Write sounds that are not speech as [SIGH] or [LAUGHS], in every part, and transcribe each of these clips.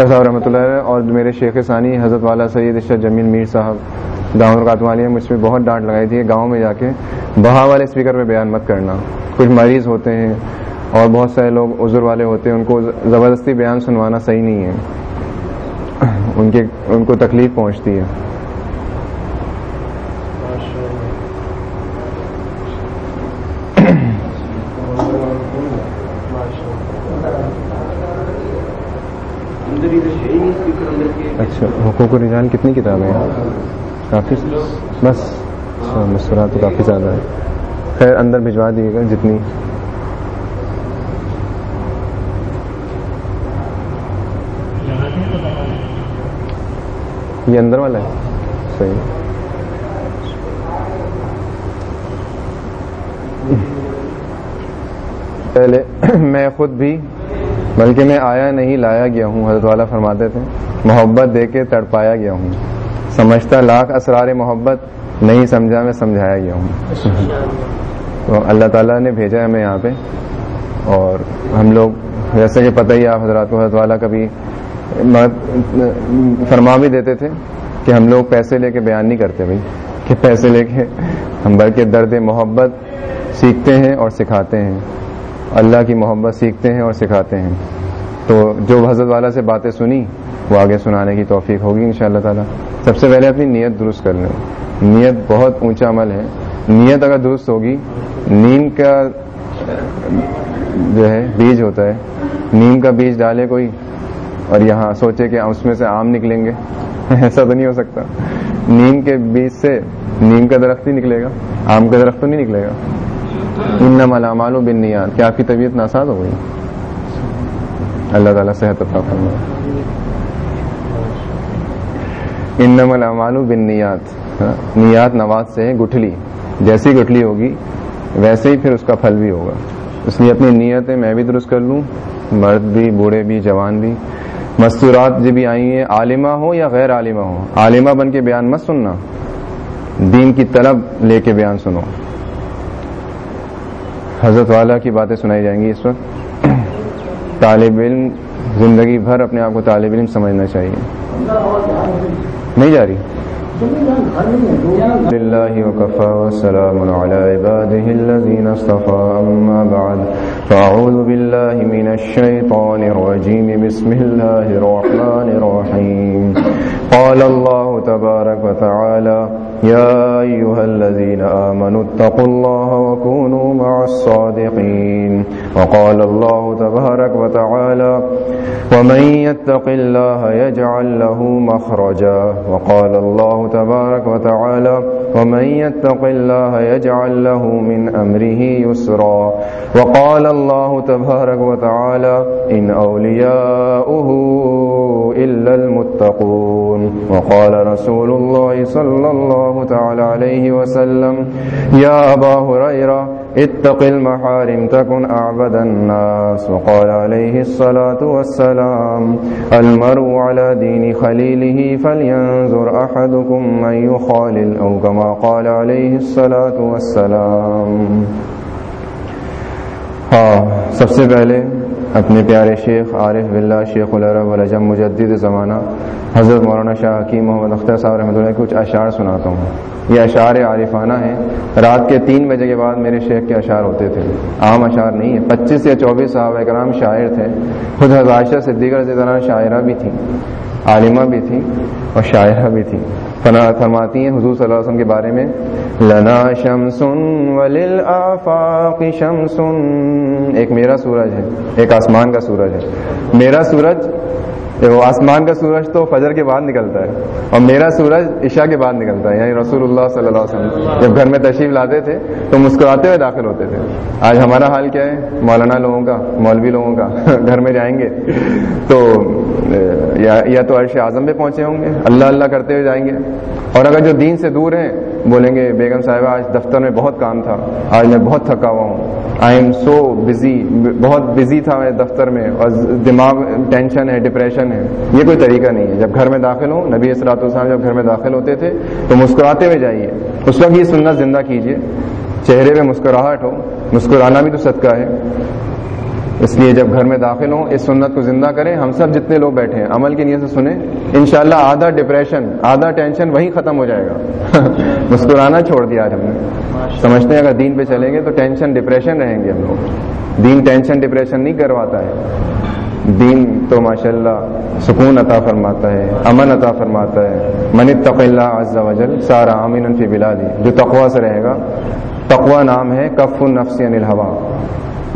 اختر صاحب رحمۃ اللہ علیہ اور میرے شیخ ثانی، حضرت والا سید اشرف جمیل میر صاحب دامر کاتوالی مجھ پہ بہت ڈانٹ لگائی تھی گاؤں میں جا کے۔ بہا والے اسپیکر پہ بیان مت کرنا۔ کچھ مریض ہوتے ہیں اور بہت سارے لوگ عذر والے ہوتے ہیں، ان کو زبردستی بیان سنوانا صحیح نہیں ہے۔ ان کے، ان کو تکلیف پہنچتی ہے اچھا حقوق رجحان کتنی کتابیں ہیں کافی؟ بس اچھا مصورات تو کافی زیادہ ہے خیر، اندر بھجوا دیے گا جتنی۔ یہ اندر والا ہے؟ صحیح۔ پہلے میں خود بھی، بلکہ میں آیا نہیں، لایا گیا ہوں، حضرت والا فرماتے تھے محبت دے کے تڑپایا گیا ہوں۔ سمجھتا لاکھ اسرار محبت نہیں سمجھا میں سمجھایا گیا ہوں۔ تو اللہ تعالیٰ نے بھیجا ہے ہمیں یہاں پہ۔ اور ہم لوگ، جیسے کہ پتہ ہی آپ حضرات کو حضرت والا کبھی فرما بھی دیتے تھے کہ ہم لوگ پیسے لے کے بیان نہیں کرتے بھائی۔ کہ پیسے لے کے ہم بلکہ درد محبت سیکھتے ہیں اور سکھاتے ہیں۔ اللہ کی محبت سیکھتے ہیں اور سکھاتے ہیں۔ تو جو حضرت والا سے باتیں سنی، وہ آگے سنانے کی توفیق ہوگی ان شاء اللہ تعالیٰ۔ سب سے پہلے اپنی نیت درست کر لیں۔ نیت بہت اونچا عمل ہے۔ نیت اگر درست ہوگی، نیم کا جو ہے، بیج ہوتا ہے۔ نیم کا بیج ڈالے کوئی اور یہاں سوچے کہ اس میں سے آم نکلیں گے۔ [LAUGHS] ایسا تو نہیں ہو سکتا۔ نیم کے بیج سے نیم کا درخت ہی نکلے گا، آم کا درخت تو نہیں نکلے گا۔ ان ملامال و بن نیات کیا آپ کی طبیعت ناساز ہو گئی؟ اللہ تعالیٰ صحت عطا فرمائے۔ ان ملامال بن نیات ہاں، نیات نواز سے ہے گٹھلی، جیسی گٹھلی ہوگی، ویسے ہی پھر اس کا پھل بھی ہوگا۔ اس لیے اپنی نیتیں میں بھی درست کر لوں، مرد بھی، بوڑھے بھی، جوان بھی۔ مستورات جو بھی آئی ہیں، عالمہ ہو یا غیر عالمہ ہو عالمہ بن کے بیان مت سننا۔ دین کی طلب لے کے بیان سنو۔ حضرت والا کی باتیں سنائی جائیں گی اس وقت۔ طالب علم زندگی بھر اپنے آپ کو طالب علم سمجھنا چاہیے۔ نہیں جا رہی۔ لله وكفى وسلام على عباده الذين اصطفى أما بعد۔ فأعوذ بالله من الشيطان الرجيم بسم الله الرحمن الرحيم قال الله تبارك وتعالى يا أيها الذين آمنوا اتقوا الله وكونوا مع الصادقين. وقال الله تبارك وتعالى ومن يتق الله يجعل له مخرجا وقال الله تبارك وتعالى ومن يتق الله يجعل له من أمره يسرا وقال الله تبارك وتعالى إن أولياؤه إلا المتقون وقال رسول الله صلى الله الله تعالى عليه وسلم. يا أبا هريرة، اتق المحارم، تكن أعبد الناس. وقال عليه الصلاة والسلام، المرء على دين خليله فلينظر أحدكم من يخالل، أو كما قال عليه الصلاة والسلام. ہاں سب سے پہلے اپنے پیارے شیخ عارف بلّہ شیخ العرب الجم مجدد زمانہ، حضرت مولانا شاہ حکیم محمد اختر صاحب رحمۃ اللہ کچھ اشعار سناتا ہوں۔ یہ اشعار عارفانہ ہیں۔ رات کے تین بجے کے بعد میرے شیخ کے اشعار ہوتے تھے۔ عام اشعار نہیں ہے پچیس یا چوبیس صاحب کرام شاعر تھے۔ خود حضائشہ صدیقہ سے طرح شاعرہ بھی تھیں، عالمہ بھی تھیں اور شاعرہ بھی تھیں۔ فنا فرماتی ہیں حضور صلی اللہ علیہ وسلم کے بارے میں، لنا شمس وللآفاق شمس ایک میرا سورج ہے، ایک آسمان کا سورج ہے۔ میرا سورج وہ آسمان کا سورج تو فجر کے بعد نکلتا ہے اور میرا سورج عشاء کے بعد نکلتا ہے یعنی رسول اللہ صلی اللہ علیہ وسلم جب گھر میں تشریف لاتے تھے تو مسکراتے ہوئے داخل ہوتے تھے۔ آج ہمارا حال کیا ہے؟ مولانا لوگوں کا، مولوی لوگوں کا۔ [LAUGHS] گھر میں جائیں گے۔ تو یا تو عرش اعظم پہ پہنچے ہوں گے۔ اللہ اللہ کرتے ہوئے جائیں گے۔ اور اگر جو دین سے دور ہیں، بولیں گے، بیگم صاحبہ، آج دفتر میں بہت کام تھا۔ آج میں بہت تھکا ہوا ہوں۔ آئی ایم سو بزی بہت بزی تھا میں دفتر میں اور دماغ ٹینشن ہے ڈپریشن ہے۔ یہ کوئی طریقہ نہیں ہے۔ جب گھر میں داخل ہوں، نبی اصلاۃ السلام جب گھر میں داخل ہوتے تھے، تو مسکراتے ہوئے جائیے۔ اس وقت یہ سننا زندہ کیجیے۔ چہرے پہ مسکراہٹ ہو، مسکرانا بھی تو صدقہ ہے۔ اس لیے جب گھر میں داخل ہوں، اس سنت کو زندہ کریں۔ ہم سب جتنے لوگ بیٹھے ہیں، عمل کی نیت سے سنیں۔ انشاءاللہ آدھا ڈپریشن آدھا ٹینشن وہی ختم ہو جائے گا۔ [LAUGHS] مسکرانا چھوڑ دیا آج ہم نے۔ سمجھتے ہیں اگر دین پہ چلیں گے تو ٹینشن ڈپریشن رہیں گے ہم لوگ۔ دین ٹینشن ڈپریشن نہیں کرواتا ہے۔ دین تو ماشاء اللہ سکون عطا فرماتا ہے، امن عطا فرماتا ہے۔ من تق اللہ عز و جل سارا امین فی بلادی۔ جو تقوا سے رہے گا تقوا نام ہے کف النفس عن الحوا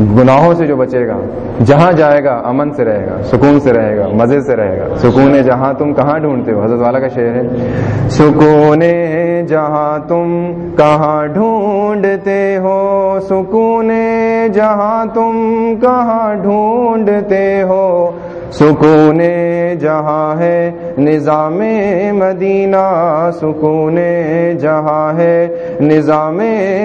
گناہوں سے جو بچے گا، جہاں جائے گا، امن سے رہے گا، سکون سے رہے گا، مزے سے رہے گا۔ سکون جہاں تم کہاں ڈھونڈتے ہو؟ حضرت والا کا شعر ہے۔ سکون جہاں تم کہاں ڈھونڈتے ہو؟ سکون جہاں تم کہاں ڈھونڈتے ہو؟ سکون جہاں ہے، نظام مدینہ سکون جہاں ہے، نظام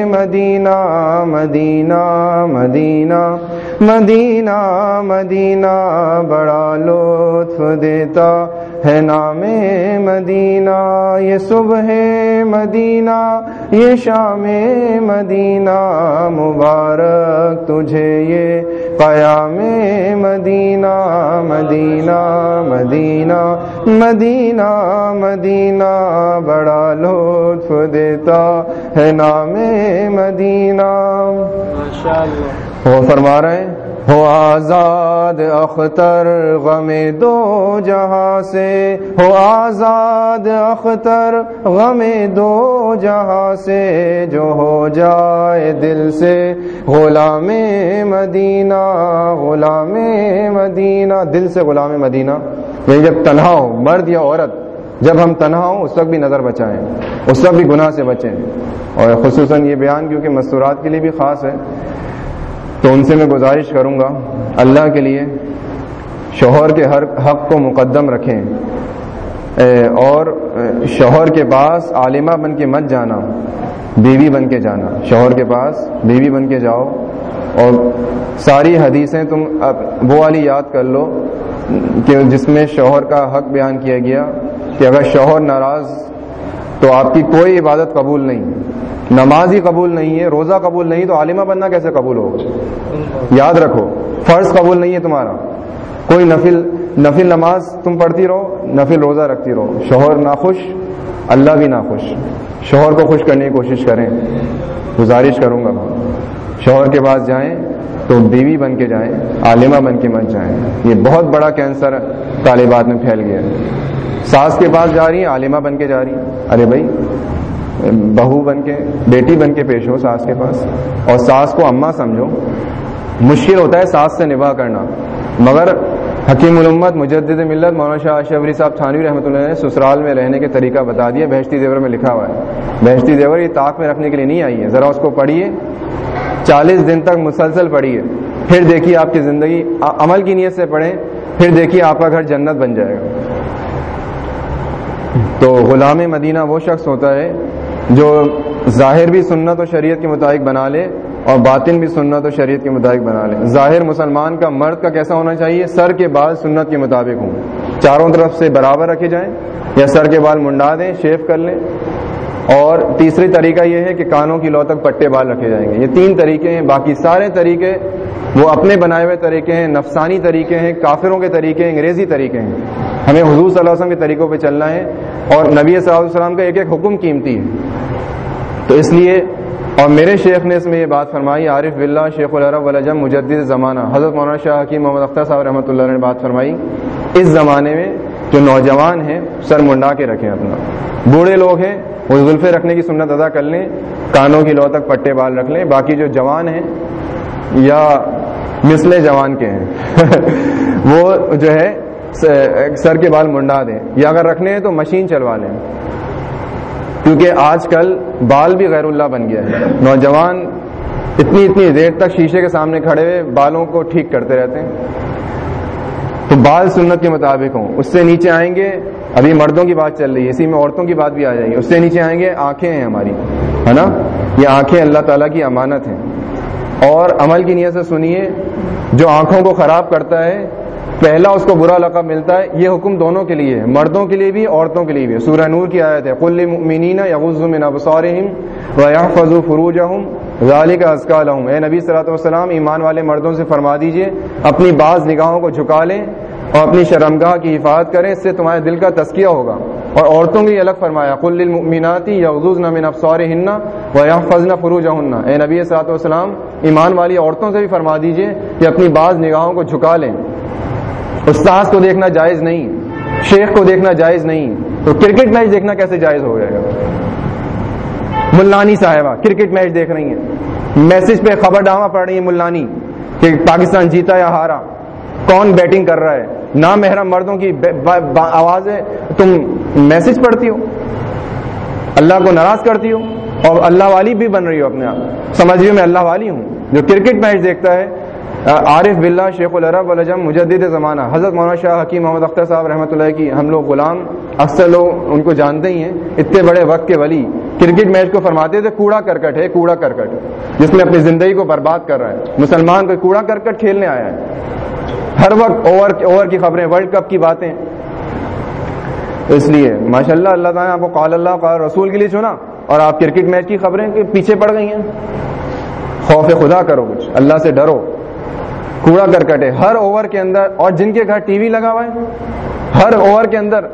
مدینہ مدینہ مدینہ مدینہ مدینہ، بڑا لطف دیتا۔ ہے نام مدینہ یہ صبح مدینہ یہ شام مدینہ مبارک تجھے یہ قیام مدینہ مدینہ مدینہ مدینہ مدینہ بڑا لطف دیتا ہے نام مدینہ۔ وہ فرما رہے ہیں۔ ہو آزاد اختر غم دو جہاں سے، ہو آزاد اختر غم دو جہاں سے، جو ہو جائے دل سے۔ غلام مدینہ غلام مدینہ۔ دل سے غلام مدینہ۔ یعنی جب تنہا ہو، مرد یا عورت، جب ہم تنہا ہوں، اس وقت بھی نظر بچائیں۔ اس وقت بھی گناہ سے بچیں۔ اور خصوصاً یہ بیان کیونکہ مستورات کے لیے بھی خاص ہے۔ تو ان سے میں گزارش کروں گا، اللہ کے لیے شوہر کے ہر حق کو مقدم رکھیں۔ اور شوہر کے پاس عالمہ بن کے مت جانا، بیوی بن کے جانا۔ شوہر کے پاس بیوی بن کے جاؤ۔ اور ساری حدیثیں تم وہ والی یاد کر لو کہ جس میں شوہر کا حق بیان کیا گیا کہ اگر شوہر ناراض تو آپ کی کوئی عبادت قبول نہیں۔ نماز ہی قبول نہیں ہے، روزہ قبول نہیں تو عالمہ بننا کیسے قبول ہوگا؟ یاد رکھو، فرض قبول نہیں ہے تمہارا۔ کوئی نفل نفل نماز تم پڑھتی رہو، نفل روزہ رکھتی رہو۔ شوہر ناخوش، اللہ بھی ناخوش۔ شوہر کو خوش کرنے کی کوشش کریں۔ گزارش کروں گا شوہر کے پاس جائیں تو بیوی بن کے جائیں، عالمہ بن کے مت جائیں۔ یہ بہت بڑا کینسر طالبات میں پھیل گیا ساس کے پاس جا رہی ہیں، عالمہ بن کے جا رہی ہیں۔ ارے بھائی، بہو بن کے، بیٹی بن کے پیش ہو ساس کے پاس۔ اور ساس کو اماں سمجھو مشکل ہوتا ہے ساس سے نباہ کرنا۔ مگر حکیم الامت، مجدد ملت، مولانا شاہ شبری صاحب تھانوی رحمۃ اللہ نے سسرال میں رہنے کے طریقہ بتا دیا۔ بہشتی زیور میں لکھا ہوا ہے۔ بہشتی زیور یہ طاق میں رکھنے کے لیے نہیں آئی ہے۔ ذرا اس کو پڑھیے۔ چالیس دن تک مسلسل پڑھیے۔ پھر دیکھیے آپ کی زندگی۔ عمل کی نیت سے پڑھیں۔ پھر دیکھیے آپ کا گھر جنت بن جائے گا۔ تو غلام مدینہ وہ شخص ہوتا ہے جو ظاہر بھی سنت و شریعت کے مطابق بنا لے۔ اور باطن بھی سنت و شریعت کے مطابق بنا لے ظاہر مسلمان کا مرد کا کیسا ہونا چاہیے؟ سر کے بال سنت کے مطابق ہوں۔ چاروں طرف سے برابر رکھے جائیں یا سر کے بال منڈا دیں، شیف کر لیں۔ اور تیسری طریقہ یہ ہے کہ کانوں کی لو تک پٹے بال رکھے جائیں گے۔ یہ تین طریقے ہیں۔ باقی سارے طریقے وہ اپنے بنائے ہوئے طریقے ہیں، نفسانی طریقے ہیں، کافروں کے طریقے ہیں، انگریزی طریقے ہیں۔ ہمیں حضور صلی اللہ علیہ وسلم کے طریقوں پہ چلنا ہے اور نبی صلی اللہ علیہ وسلم کا ایک ایک حکم قیمتی ہے۔ تو اس لیے اور میرے شیخ نے اس میں یہ بات فرمائی، عارف بلّہ شیخ العرب الجم مجدد زمانہ۔ حضرت مولانا شاہ حکیم محمد اختر صاحب رحمۃ اللہ نے بات فرمائی، اس زمانے میں جو نوجوان ہیں، سر منڈا کے رکھیں اپنا۔ بوڑھے لوگ ہیں، وہ زلفے رکھنے کی سنت ادا کر لیں، کانوں کی لو تک پٹے بال رکھ لیں۔ باقی جو جوان ہیں، یا مسلے جوان کے ہیں، [LAUGHS] وہ جو ہے سر کے بال منڈا دیں۔ یا اگر رکھنے ہیں تو مشین چلوا لیں۔ کیونکہ آج کل بال بھی غیر اللہ بن گیا ہے۔ نوجوان اتنی اتنی دیر تک شیشے کے سامنے کھڑے ہوئے بالوں کو ٹھیک کرتے رہتے ہیں۔ تو بال سنت کے مطابق ہوں۔ اس سے نیچے آئیں گے۔ ابھی مردوں کی بات چل رہی ہے۔ اسی میں عورتوں کی بات بھی آ جائے گی۔ اس سے نیچے آئیں گے۔ آنکھیں ہیں ہماری۔ ہے نا؟ یہ آنکھیں اللہ تعالیٰ کی امانت ہیں۔ اور عمل کی نیت سے سنیے، جو آنکھوں کو خراب کرتا ہے پہلا اس کو برا لقب ملتا ہے، یہ حکم دونوں کے لیے مردوں کے لیے بھی، عورتوں کے لیے بھی سورہ نور کی آیت ہے کل مینینا یغز من ابصارہم ويحفظوا فروجهم ذالک ازکا لہم۔ اے نبی صلی اللہ وسلم، ایمان والے مردوں سے فرما دیجیے، اپنی بعض نگاہوں کو جھکا لیں اور اپنی شرمگاہ کی حفاظت کریں، اس سے تمہارے دل کا تسکیہ ہوگا۔ اور عورتوں کی الگ فرمایا کل للمؤمناتی یغضضن من ابصارهن ويحفظن فروجهن اے نبی صلی اللہ وسلم، ایمان والی عورتوں سے بھی فرما دیجیے کہ اپنی بعض نگاہوں کو جھکا لیں۔ استاذ کو دیکھنا جائز نہیں، شیخ کو دیکھنا جائز نہیں، تو کرکٹ میچ دیکھنا کیسے جائز ہو جائے گا؟ ملانی صاحبہ، کرکٹ میچ دیکھ رہی ہیں۔ میسج پہ خبر ڈاما پڑ رہی ہے ملانی کہ پاکستان جیتا یا ہارا۔ کون بیٹنگ کر رہا ہے؟ نہ محرم مردوں کی آواز ہے۔ تم میسج پڑھتی ہو۔ اللہ کو ناراض کرتی ہو۔ اور اللہ والی بھی بن رہی ہو اپنے آپ۔ سمجھ میں اللہ والی ہوں۔ جو کرکٹ میچ دیکھتا ہے عارف بلّہ شیخ العرب الجم مجدد زمانہ، حضرت مولانا شاہ حکیم محمد اختر صاحب رحمۃ اللہ کی ہم لوگ غلام، اکثر لوگ ان کو جانتے ہی ہیں، اتنے بڑے وقت کے ولی، کرکٹ میچ کو فرماتے تھے، کوڑا کرکٹ ہے، کوڑا کرکٹ، جس میں اپنی زندگی کو برباد کر رہا ہے، مسلمان کو کوڑا کرکٹ کھیلنے آیا ہے۔ ہر وقت اوور اوور کی خبریں، ورلڈ کپ کی باتیں۔ اس لیے ماشاء اللہ اللہ تعالیٰ آپ کو قال اللہ، قال رسول کے لیے چنا، اور آپ کرکٹ میچ کی خبریں پیچھے پڑ گئی ہیں۔ خوف خدا کرو کچھ، اللہ سے ڈرو۔ کوڑا کرکٹ ہے ہر اوور کے اندر، اور جن کے گھر ٹی وی لگا ہوا ہے، ہر اوور کے اندر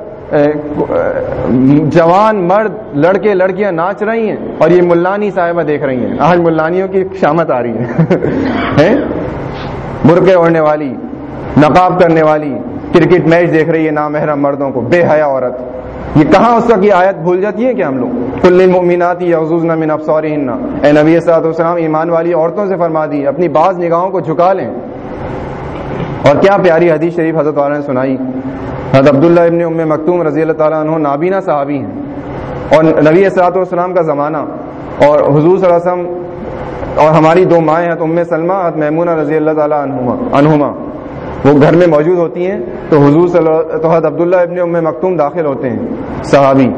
جوان، مرد، لڑکے، لڑکیاں ناچ رہی ہیں، اور یہ ملانی صاحبہ دیکھ رہی ہیں۔ آج ملانیوں کی شامت آ رہی ہے۔ [LAUGHS] برقے اوڑھنے والی، نقاب کرنے والی، کرکٹ میچ دیکھ رہی ہے نامحرم مردوں کو، بے حیا عورت۔ یہ کہاں اس کی آیت بھول جاتی ہے کہ ہم لوگ؟ کل مومناتی من افسورہن اے نبی صلی اللہ وسلم ایمان والی عورتوں سے فرما دی، اپنی بعض نگاہوں کو جھکا لیں۔ اور کیا پیاری حدیث شریف حضرت والا نے سنائی؟ حضرت عبداللہ ابن ام مکتوم رضی اللہ تعالیٰ عنہ نابینا صحابی ہیں۔ اور نبی صلاحت والسلام کا زمانہ، اور حضور صلی اللہ علیہ وسلم اور ہماری دو مائیں ہیں تو ام سلمہ اور میمونہ رضی اللہ تعالیٰ عنہما۔ وہ گھر میں موجود ہوتی ہیں، تو حضور صلی اللہ تو حضرت عبداللہ ابن ام مکتوم داخل ہوتے ہیں، صحابی۔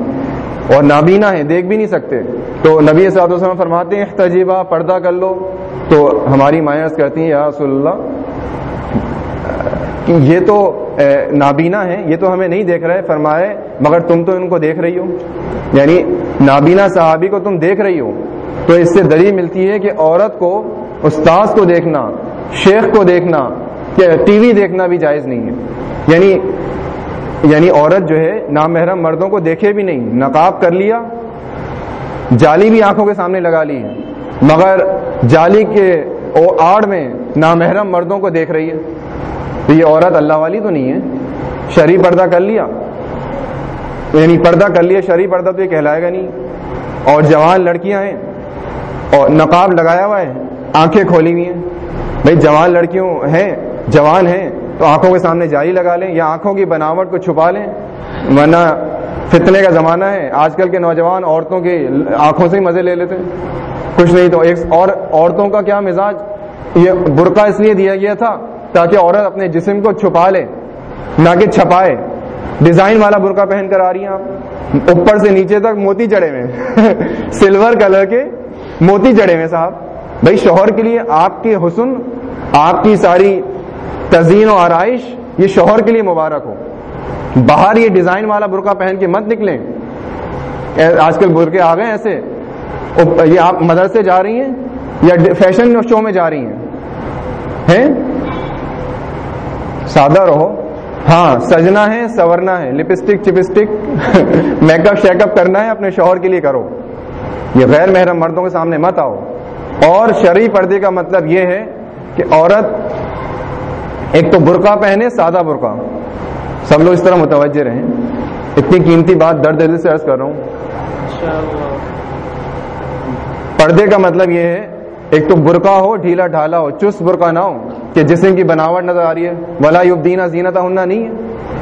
اور نابینا ہیں، دیکھ بھی نہیں سکتے۔ تو نبی صلاحت وسلم فرماتے ہیں تجیبہ پردہ کر لو۔ تو ہماری مائیں کرتی ہیں، یا رسول اللہ، کہ یہ تو نابینا ہے یہ تو ہمیں نہیں دیکھ رہے، فرمائے، مگر تم تو ان کو دیکھ رہی ہو۔ یعنی نابینا صحابی کو تم دیکھ رہی ہو۔ تو اس سے دلیل ملتی ہے کہ عورت کو، استاذ کو دیکھنا، شیخ کو دیکھنا ٹی وی دیکھنا بھی جائز نہیں ہے۔ یعنی یعنی عورت جو ہے، نامحرم مردوں کو دیکھے بھی نہیں۔ نقاب کر لیا، جالی بھی آنکھوں کے سامنے لگا لی ہے۔ مگر جالی کے آڑ میں نامحرم مردوں کو دیکھ رہی ہے۔ تو یہ عورت اللہ والی تو نہیں ہے۔ شرح پردہ کر لیا۔ یعنی پردہ کر لیا شرح پردہ تو یہ کہلائے گا نہیں۔ اور جوان لڑکیاں ہیں، اور نقاب لگایا ہوا ہے، آنکھیں کھولی ہوئی ہیں۔ بھائی، جوان لڑکیوں ہیں جوان ہیں تو آنکھوں کے سامنے جاری لگا لیں یا آنکھوں کی بناوٹ کو چھپا لیں، ورنہ فتنے کا زمانہ ہے۔ آج کل کے نوجوان عورتوں کی آنکھوں سے ہی مزے لے لیتے ہیں۔ کچھ نہیں تو ایک اور عورتوں کا کیا مزاج؟ یہ برقع اس لیے دیا گیا تھا تاکہ عورت اپنے جسم کو چھپا لے، نہ کہ چھپائے۔ ڈیزائن والا برقع پہن کر آ رہی ہیں آپ۔ اوپر سے نیچے تک موتی جڑے ہوئے [LAUGHS] سلور کلر کے موتی جڑے ہوئے صاحب۔ بھائی، شوہر کے لیے آپ کی حسن، آپ کی ساری تزئین و آرائش، یہ شوہر کے لیے مبارک ہو۔ باہر یہ ڈیزائن والا برقع پہن کے مت نکلیں۔ آج کل برقے آ گئے ایسے۔ یہ آپ مدرسے جا رہی ہیں یا فیشن شو میں جا رہی ہیں؟ سادہ رہو۔ ہاں سجنا ہے، سورنا ہے۔ Lipstick, chapstick, make up, shake up کرنا ہے، اپنے شوہر کے لیے کرو۔ یہ غیر محرم مردوں کے سامنے مت آؤ۔ اور شرعی پردے کا مطلب یہ ہے کہ عورت ایک تو برقع پہنے، سادہ برقع۔ سب لوگ اس طرح متوجہ رہیں۔ اتنی قیمتی بات درد دل سے عرض کر رہا ہوں۔ پردے کا مطلب یہ ہے، ایک تو برقع ہو، ڈھیلا ڈھالا ہو، چست برقع نہ ہو، کہ جسم کی بناوٹ نظر آ رہی ہے۔ ولا دینا زینت ہننا نہیں ہے۔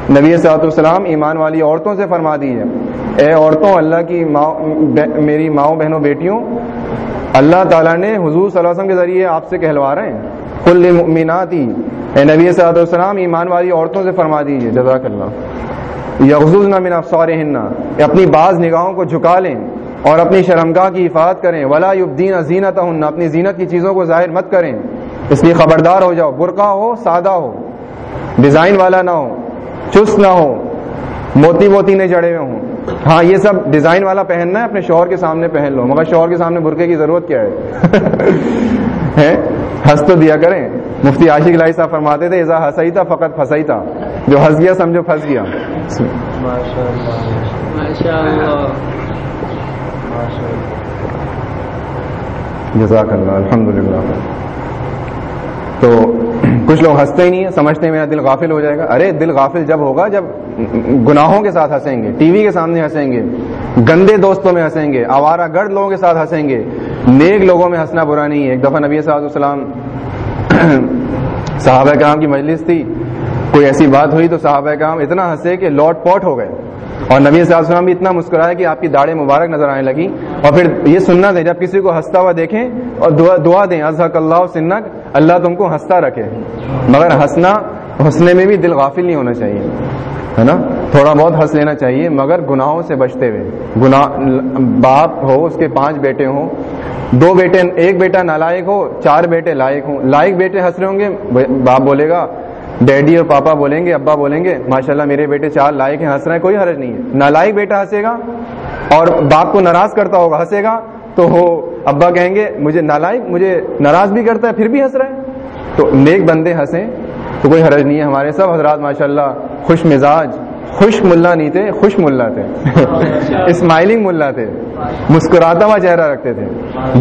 نبی صلاحت السلام ایمان والی عورتوں سے فرما دی ہے اے عورتوں، اللہ کی ماں میری ماؤں، بہنوں، بیٹیوں، اللہ تعالیٰ نے حضور صلی اللہ علیہ وسلم کے ذریعے آپ سے کہلوا رہے ہیں۔ کل میناتی نبی صلاحت السلام ایمان والی عورتوں سے فرما دیجیے جزاک اللہ یغزل من افسار اپنی بعض نگاہوں کو جھکا لیں اور اپنی شرمگاہ کی حفاظت کریں۔ ولا یبدین زینت اپنی زینت کی چیزوں کو ظاہر مت کریں۔ اس لیے خبردار ہو جاؤ، برقع ہو، سادہ ہو۔ ڈیزائن والا نہ ہو، چست نہ ہو۔ موتی موتی نے جڑے ہوئے ہوں۔ ہاں یہ سب ڈیزائن والا پہننا ہے، اپنے شوہر کے سامنے پہن لو۔ مگر شوہر کے سامنے برقعے کی ضرورت کیا ہے؟ [LAUGHS] ہنس تو دیا کریں۔ مفتی عاشق لائی صاحب فرماتے تھے ایزا ہنسائی تھا فقط پھنسائی تھا جو ہنس گیا سمجھو، پھنس گیا۔ جزاک اللہ الحمد للہ تو کچھ لوگ ہنستے ہی نہیں ہیں، سمجھتے ہیں میرا دل غافل ہو جائے گا۔ ارے، دل غافل جب ہوگا، جب گناہوں کے ساتھ ہنسیں گے، ٹی وی کے سامنے ہنسیں گے، گندے دوستوں میں ہنسیں گے، آوارہ گرد لوگوں کے ساتھ ہنسیں گے۔ نیک لوگوں میں ہنسنا برا نہیں ہے۔ ایک دفعہ نبی صاحب السلام [COUGHS] صحابہ کرام کی مجلس تھی کوئی ایسی بات ہوئی تو صحابہ کرام اتنا ہنسے کہ لوٹ پوٹ ہو گئے۔ اور نبی صلی اللہ علیہ وسلم بھی اتنا مسکرایا کہ آپ کی داڑھی مبارک نظر آنے لگی اور پھر یہ سننا دیں جب کسی کو ہنستا ہوا دیکھیں اور دعا, دعا دیں ازحق اللہ سنک اللہ تم کو ہنستا رکھے۔ مگر ہنسنا ہنسنے میں بھی دل غافل نہیں ہونا چاہیے۔ ہے نا؟ تھوڑا بہت ہنس لینا چاہیے، مگر گناہوں سے بچتے ہوئے۔ گناہ، باپ ہو، اس کے پانچ بیٹے ہوں۔ دو بیٹے، ایک بیٹا نالائق ہو، چار بیٹے لائق ہوں۔ لائق بیٹے ہنس رہے ہوں گے، باپ بولے گا، ڈیڈی اور پاپا بولیں گے، ابا بولیں گے، ماشاءاللہ میرے بیٹے چار لائق ہیں، ہنس رہے ہیں، کوئی حرج نہیں ہے۔ نالائق بیٹا ہنسے گا اور باپ کو ناراض کرتا ہوگا، ہنسے گا تو ہو، ابا کہیں گے، مجھے نالائق، مجھے ناراض بھی کرتا ہے، پھر بھی ہنس رہے ہیں تو نیک بندے ہنسیں تو کوئی حرج نہیں ہے ہمارے سب حضرات ماشاءاللہ خوش مزاج خوش ملا نہیں تھے خوش ملا تھے۔ [LAUGHS] اسمائلنگ ملا تھے۔ مسکراتا ہوا چہرہ رکھتے تھے۔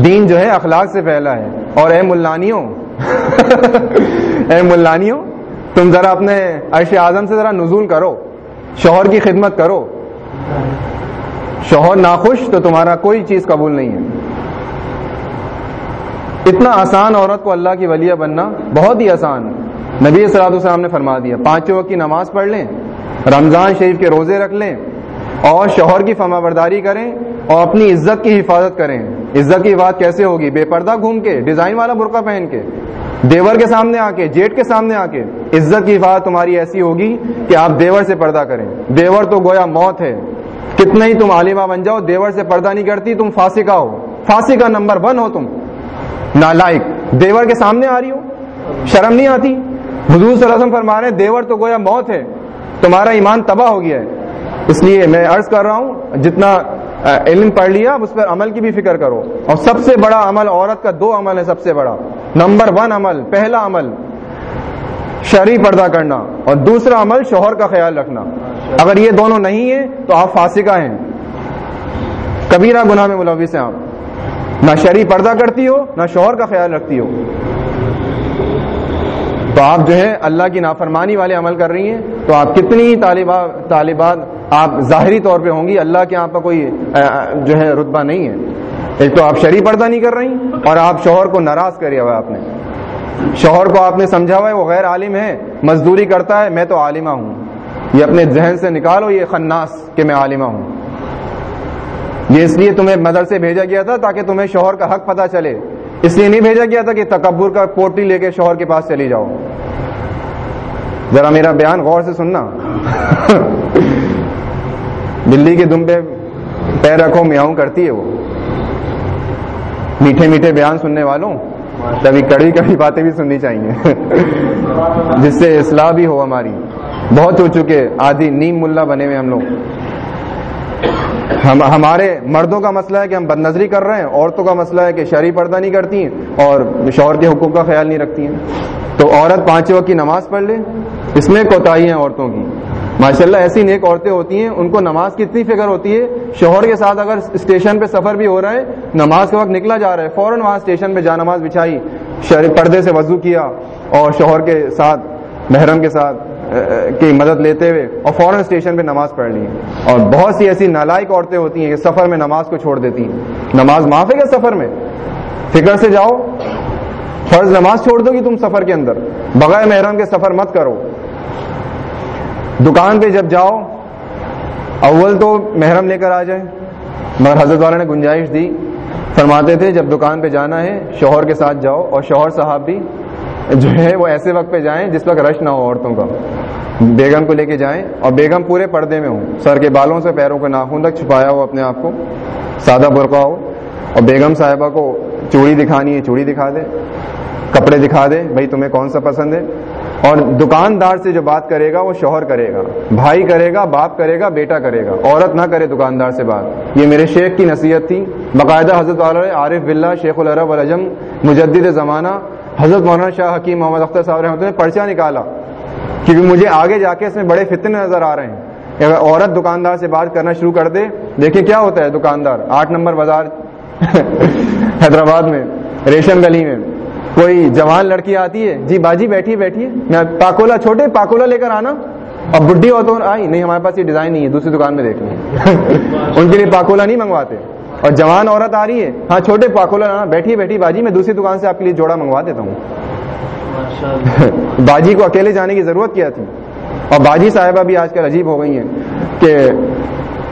دین جو ہے اخلاق سے پھیلا ہے۔ اور اے ملانیوں [LAUGHS] اے ملانیوں تم ذرا اپنے عرش اعظم سے ذرا نزول کرو۔ شوہر کی خدمت کرو۔ شوہر ناخوش تو تمہارا کوئی چیز قبول نہیں ہے۔ اتنا آسان عورت کو اللہ کی ولیہ بننا بہت ہی آسان نبی صلاح السلام نے فرما دیا، پانچوں وقت کی نماز پڑھ لیں، رمضان شریف کے روزے رکھ لیں، اور شوہر کی فما برداری کریں، اور اپنی عزت کی حفاظت کریں۔ عزت کی بات کیسے ہوگی؟ بے پردہ گھوم کے، ڈیزائن والا برقع پہن کے، دیور کے سامنے آ کے، جیٹ کے سامنے آ کے، عزت کی حفاظت تمہاری ایسی ہوگی کہ آپ دیور سے پردہ کریں۔ دیور تو گویا موت ہے۔ کتنا ہی تم عالمہ بن جاؤ، دیور سے پردہ نہیں کرتی، تم فاسقہ ہو۔ فاسقہ نمبر ون ہو تم۔ نالائق، دیور کے سامنے آ رہی ہو، شرم نہیں آتی؟ حضور صلی اللہ علیہ وسلم فرما رہے دیور تو گویا موت ہے، تمہارا ایمان تباہ ہو گیا ہے۔ اس لیے میں عرض کر رہا ہوں، جتنا علم پڑھ لیا، اس پر عمل کی بھی فکر کرو۔ اور سب سے بڑا عمل عورت کا دو عمل ہے سب سے بڑا۔ نمبر ون عمل، پہلا عمل، شرعی پردہ کرنا۔ اور دوسرا عمل، شوہر کا خیال رکھنا۔ اگر یہ دونوں نہیں ہیں، تو آپ فاسقہ ہیں۔ کبیرہ گناہ میں ملوث ہیں آپ۔ نہ شرعی پردہ کرتی ہو، نہ شوہر کا خیال رکھتی ہو۔ تو آپ جو ہے اللہ کی نافرمانی والے عمل کر رہی ہیں، تو آپ کتنی طالبات طالبات، آپ ظاہری طور پہ ہوں گی، اللہ کے آپ کا کوئی جو ہے رتبہ نہیں ہے۔ ایک تو آپ شریح پردہ نہیں کر رہی اور آپ شوہر کو ناراض کرے ہوا آپ نے۔ شوہر کو آپ نے سمجھا ہوا ہے، وہ غیر عالم ہے، مزدوری کرتا ہے، میں تو عالمہ ہوں۔ یہ اپنے ذہن سے نکالو، یہ خناس کہ میں عالمہ ہوں۔ یہ اس لیے تمہیں مدرسے بھیجا گیا تھا تاکہ تمہیں شوہر کا حق پتہ چلے۔ اس لیے نہیں بھیجا گیا تھا کہ تکبر کا پوٹی لے کے شوہر کے پاس چلی جاؤ۔ ذرا میرا بیان غور سے سننا۔ بلی کے دم پہ پیر رکھو، میاؤں کرتی ہے وہ۔ میٹھے میٹھے بیان سننے والوں، کبھی کڑی کڑی باتیں بھی سننی چاہیے۔ جس سے اصلاح بھی ہو ہماری۔ بہت ہو چکے، آدھی نیم ملا بنے ہوئے ہم لوگ۔ ہم ہمارے مردوں کا مسئلہ ہے کہ ہم بد نظری کر رہے ہیں، عورتوں کا مسئلہ ہے کہ شرعی پردہ نہیں کرتی ہیں اور شوہر کے حقوق کا خیال نہیں رکھتی ہیں۔ تو عورت پانچ وقت کی نماز پڑھ لے، اس میں کوتاہی ہیں عورتوں کی۔ ماشاء اللہ ایسی نیک عورتیں ہوتی ہیں، ان کو نماز کی اتنی فکر ہوتی ہے، شوہر کے ساتھ اگر اسٹیشن پہ سفر بھی ہو رہا ہے، نماز کے وقت نکلا جا رہا ہے، فوراً وہاں اسٹیشن پہ جا نماز بچھائی پردے سے وضو کیا اور شوہر کے ساتھ، محرم کے ساتھ کی مدد لیتے ہوئے اور فوراً اسٹیشن پہ نماز پڑھ لی اور بہت سی ایسی نالائق عورتیں ہوتی ہیں کہ سفر میں نماز کو چھوڑ دیتی ہیں۔ نماز معاف ہے کیا سفر میں؟ فکر سے جاؤ، فرض نماز چھوڑ دو گی تم سفر کے اندر۔ بغیر محرم کے سفر مت کرو۔ دکان پہ جب جاؤ، اول تو محرم لے کر آ جائے مگر حضرت والا نے گنجائش دی۔ فرماتے تھے، جب دکان پہ جانا ہے، شوہر کے ساتھ جاؤ اور شوہر صاحب بھی جو ہے وہ ایسے وقت پہ جائیں جس وقت رش نہ ہو عورتوں کا۔ بیگم کو لے کے جائیں اور بیگم پورے پردے میں ہوں۔ سر کے بالوں سے پیروں کے ناخن تک چھپایا ہو اپنے آپ کو۔ سادہ برقع ہو اور بیگم صاحبہ کو چوڑی دکھانی ہے، چوڑی دکھا دے۔ کپڑے دکھا دے، بھائی تمہیں کون سا پسند ہے؟ اور دکاندار سے جو بات کرے گا وہ شوہر کرے گا، بھائی کرے گا، باپ کرے گا، بیٹا کرے گا۔ عورت نہ کرے دکاندار سے بات۔ یہ میرے شیخ کی نصیحت تھی۔ باقاعدہ حضرت عارف بلّہ شیخ العرب الجم مجدد زمانہ حضرت مولانا شاہ حکیم محمد اختر صاحب رحمۃ نے پرچہ نکالا کیونکہ مجھے آگے جا کے اس میں بڑے فتنے نظر آ رہے ہیں اگر عورت دکاندار سے بات کرنا شروع کر دے، دیکھیں کیا ہوتا ہے دکاندار؟ آٹھ نمبر بازار [LAUGHS] حیدرآباد میں، ریشم گلی میں، کوئی جوان لڑکی آتی ہے جی باجی بیٹھی بیٹھی میں پاکولا چھوٹے پاکولا لے کر آنا اور بڈھی ہو تو آئی، نہیں ہمارے پاس یہ ڈیزائن نہیں ہے، دوسری دکان میں دیکھ لیں۔ [LAUGHS] ان کے لیے پاکولا نہیں منگواتے۔ اور جوان عورت آ رہی ہے۔ ہاں چھوٹے پاکولا لانا بیٹھی بیٹھی باجی میں دوسری دکان سے آپ کے لیے جوڑا منگوا دیتا ہوں۔ باجی کو اکیلے جانے کی ضرورت کیا تھی؟ اور باجی صاحبہ بھی آج کل عجیب ہو گئی ہیں کہ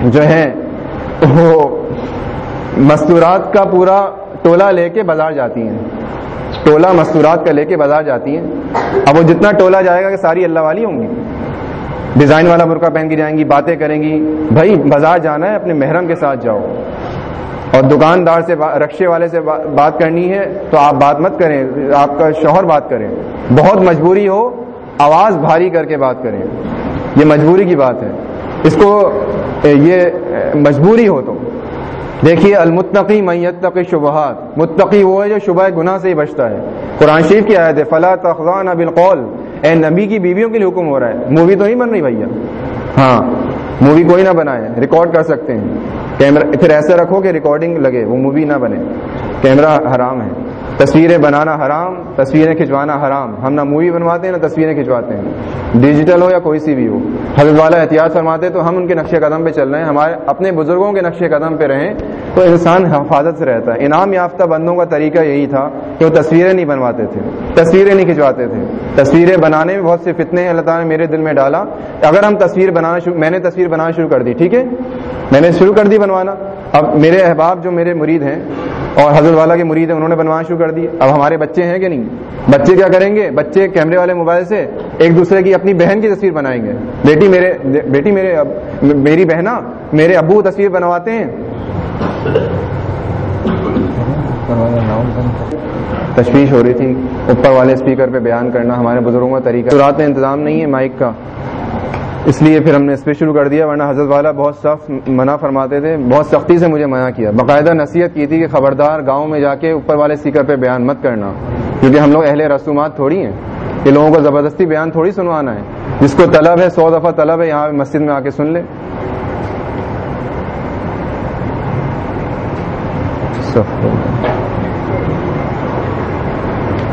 جو ہے وہ مستورات کا پورا ٹولہ لے کے بازار جاتی ہیں۔ ٹولہ مستورات کا لے کے بازار جاتی ہیں۔ اب وہ جتنا ٹولہ جائے گا کہ ساری اللہ والی ہوں گی۔ ڈیزائن والا برقع پہن کے جائیں گی باتیں کریں گی۔ بھائی بازار جانا ہے اپنے محرم کے ساتھ جاؤ۔ اور دکاندار سے رکشے والے سے بات کرنی ہے تو آپ بات مت کریں، آپ کا شوہر بات کریں۔ بہت مجبوری ہو، آواز بھاری کر کے بات کریں۔ یہ مجبوری کی بات ہے۔ اس کو یہ مجبوری ہو تو۔ دیکھیے، المتقی میت شبہات۔ متقی وہ ہے جو شبہ گناہ سے ہی بچتا ہے۔ قرآن شریف کی آیت ہے فلاں تخوان بالقول۔ اے نبی کی بیویوں کے لیے حکم ہو رہا ہے۔ مووی تو نہیں بن رہی بھیا؟ ہاں مووی کوئی نہ بنائے، ریکارڈ کر سکتے ہیں۔ کیمرہ پھر ایسے رکھو کہ ریکارڈنگ لگے وہ مووی نہ بنے۔ کیمرہ حرام ہے۔ تصویریں بنانا حرام، تصویریں کھنچوانا حرام۔ ہم نہ مووی بنواتے ہیں نہ تصویریں کھنچواتے ہیں۔ ڈیجیٹل ہو یا کوئی سی بھی ہو۔ حضرت والا احتیاط فرماتے تو ہم ان کے نقشے قدم پہ چل رہے ہیں، ہمارے اپنے بزرگوں کے نقشے قدم پہ رہیں تو انسان حفاظت سے رہتا ہے۔ انعام یافتہ بندوں کا طریقہ یہی تھا کہ وہ تصویریں نہیں بنواتے تھے، تصویریں نہیں کھنچواتے تھے۔ تصویریں بنانے میں بہت سے فتنے اللہ تعالیٰ نے میرے دل میں ڈالا۔ اگر ہم تصویر بنانا شروع میں نے تصویر بنانا شروع کر دی، ٹھیک ہے؟ میں نے شروع کر دی بنوانا۔ اب میرے احباب جو میرے مرید ہیں اور حضرت والا کے مرید ہیں، انہوں نے بنوانا شروع کر دی۔ اب ہمارے بچے ہیں کہ نہیں؟ بچے کیا کریں گے؟ بچے کیمرے والے موبائل سے ایک دوسرے کی اپنی بہن کی تصویر بنائیں گے۔ بیٹی میرے بیٹی میرے میری بہنا میرے ابو تصویر بنواتے ہیں۔ تشویش ہو رہی تھی، اوپر والے اسپیکر پہ بیان کرنا ہمارے بزرگوں کا طریقہ۔ رات میں انتظام نہیں ہے مائک کا۔ اس لیے پھر ہم نے اس پہ شروع کر دیا، ورنہ حضرت والا بہت سخت منع فرماتے تھے، بہت سختی سے مجھے منع کیا۔ باقاعدہ نصیحت کی تھی کہ خبردار گاؤں میں جا کے اوپر والے اسپیکر پہ بیان مت کرنا، کیونکہ ہم لوگ اہل رسومات تھوڑی ہیں۔ کہ لوگوں کو زبردستی بیان تھوڑی سنوانا ہے۔ جس کو طلب ہے، سو دفعہ طلب ہے، یہاں مسجد میں آ کے سن لے۔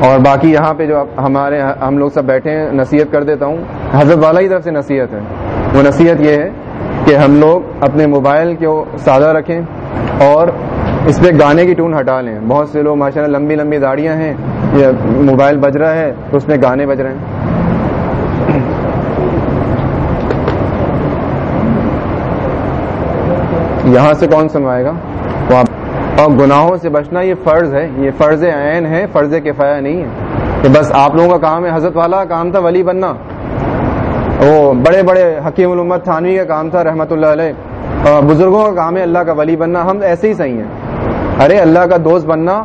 اور باقی یہاں پہ جو ہمارے ہم لوگ سب بیٹھے ہیں، نصیحت کر دیتا ہوں۔ حضرت والا ہی طرف سے نصیحت ہے۔ وہ نصیحت یہ ہے کہ ہم لوگ اپنے موبائل کو سادہ رکھیں اور اس پہ گانے کی ٹون ہٹا لیں۔ بہت سے لوگ ماشاء اللہ لمبی لمبی داڑیاں ہیں، یا موبائل بج رہا ہے، تو اس میں گانے بج رہے ہیں۔ یہاں سے کون سنوائے گا؟ اور گناہوں سے بچنا یہ فرض ہے، یہ فرض عین ہے، فرض کفایہ نہیں ہے۔ کہ بس آپ لوگوں کا کام ہے، حضرت والا کام تھا ولی بننا۔ وہ بڑے بڑے حکیم الامت تھانوی کا کام تھا رحمت اللہ علیہ۔ بزرگوں کا کام ہے اللہ کا ولی بننا، ہم ایسے ہی صحیح ہیں۔ ارے اللہ کا دوست بننا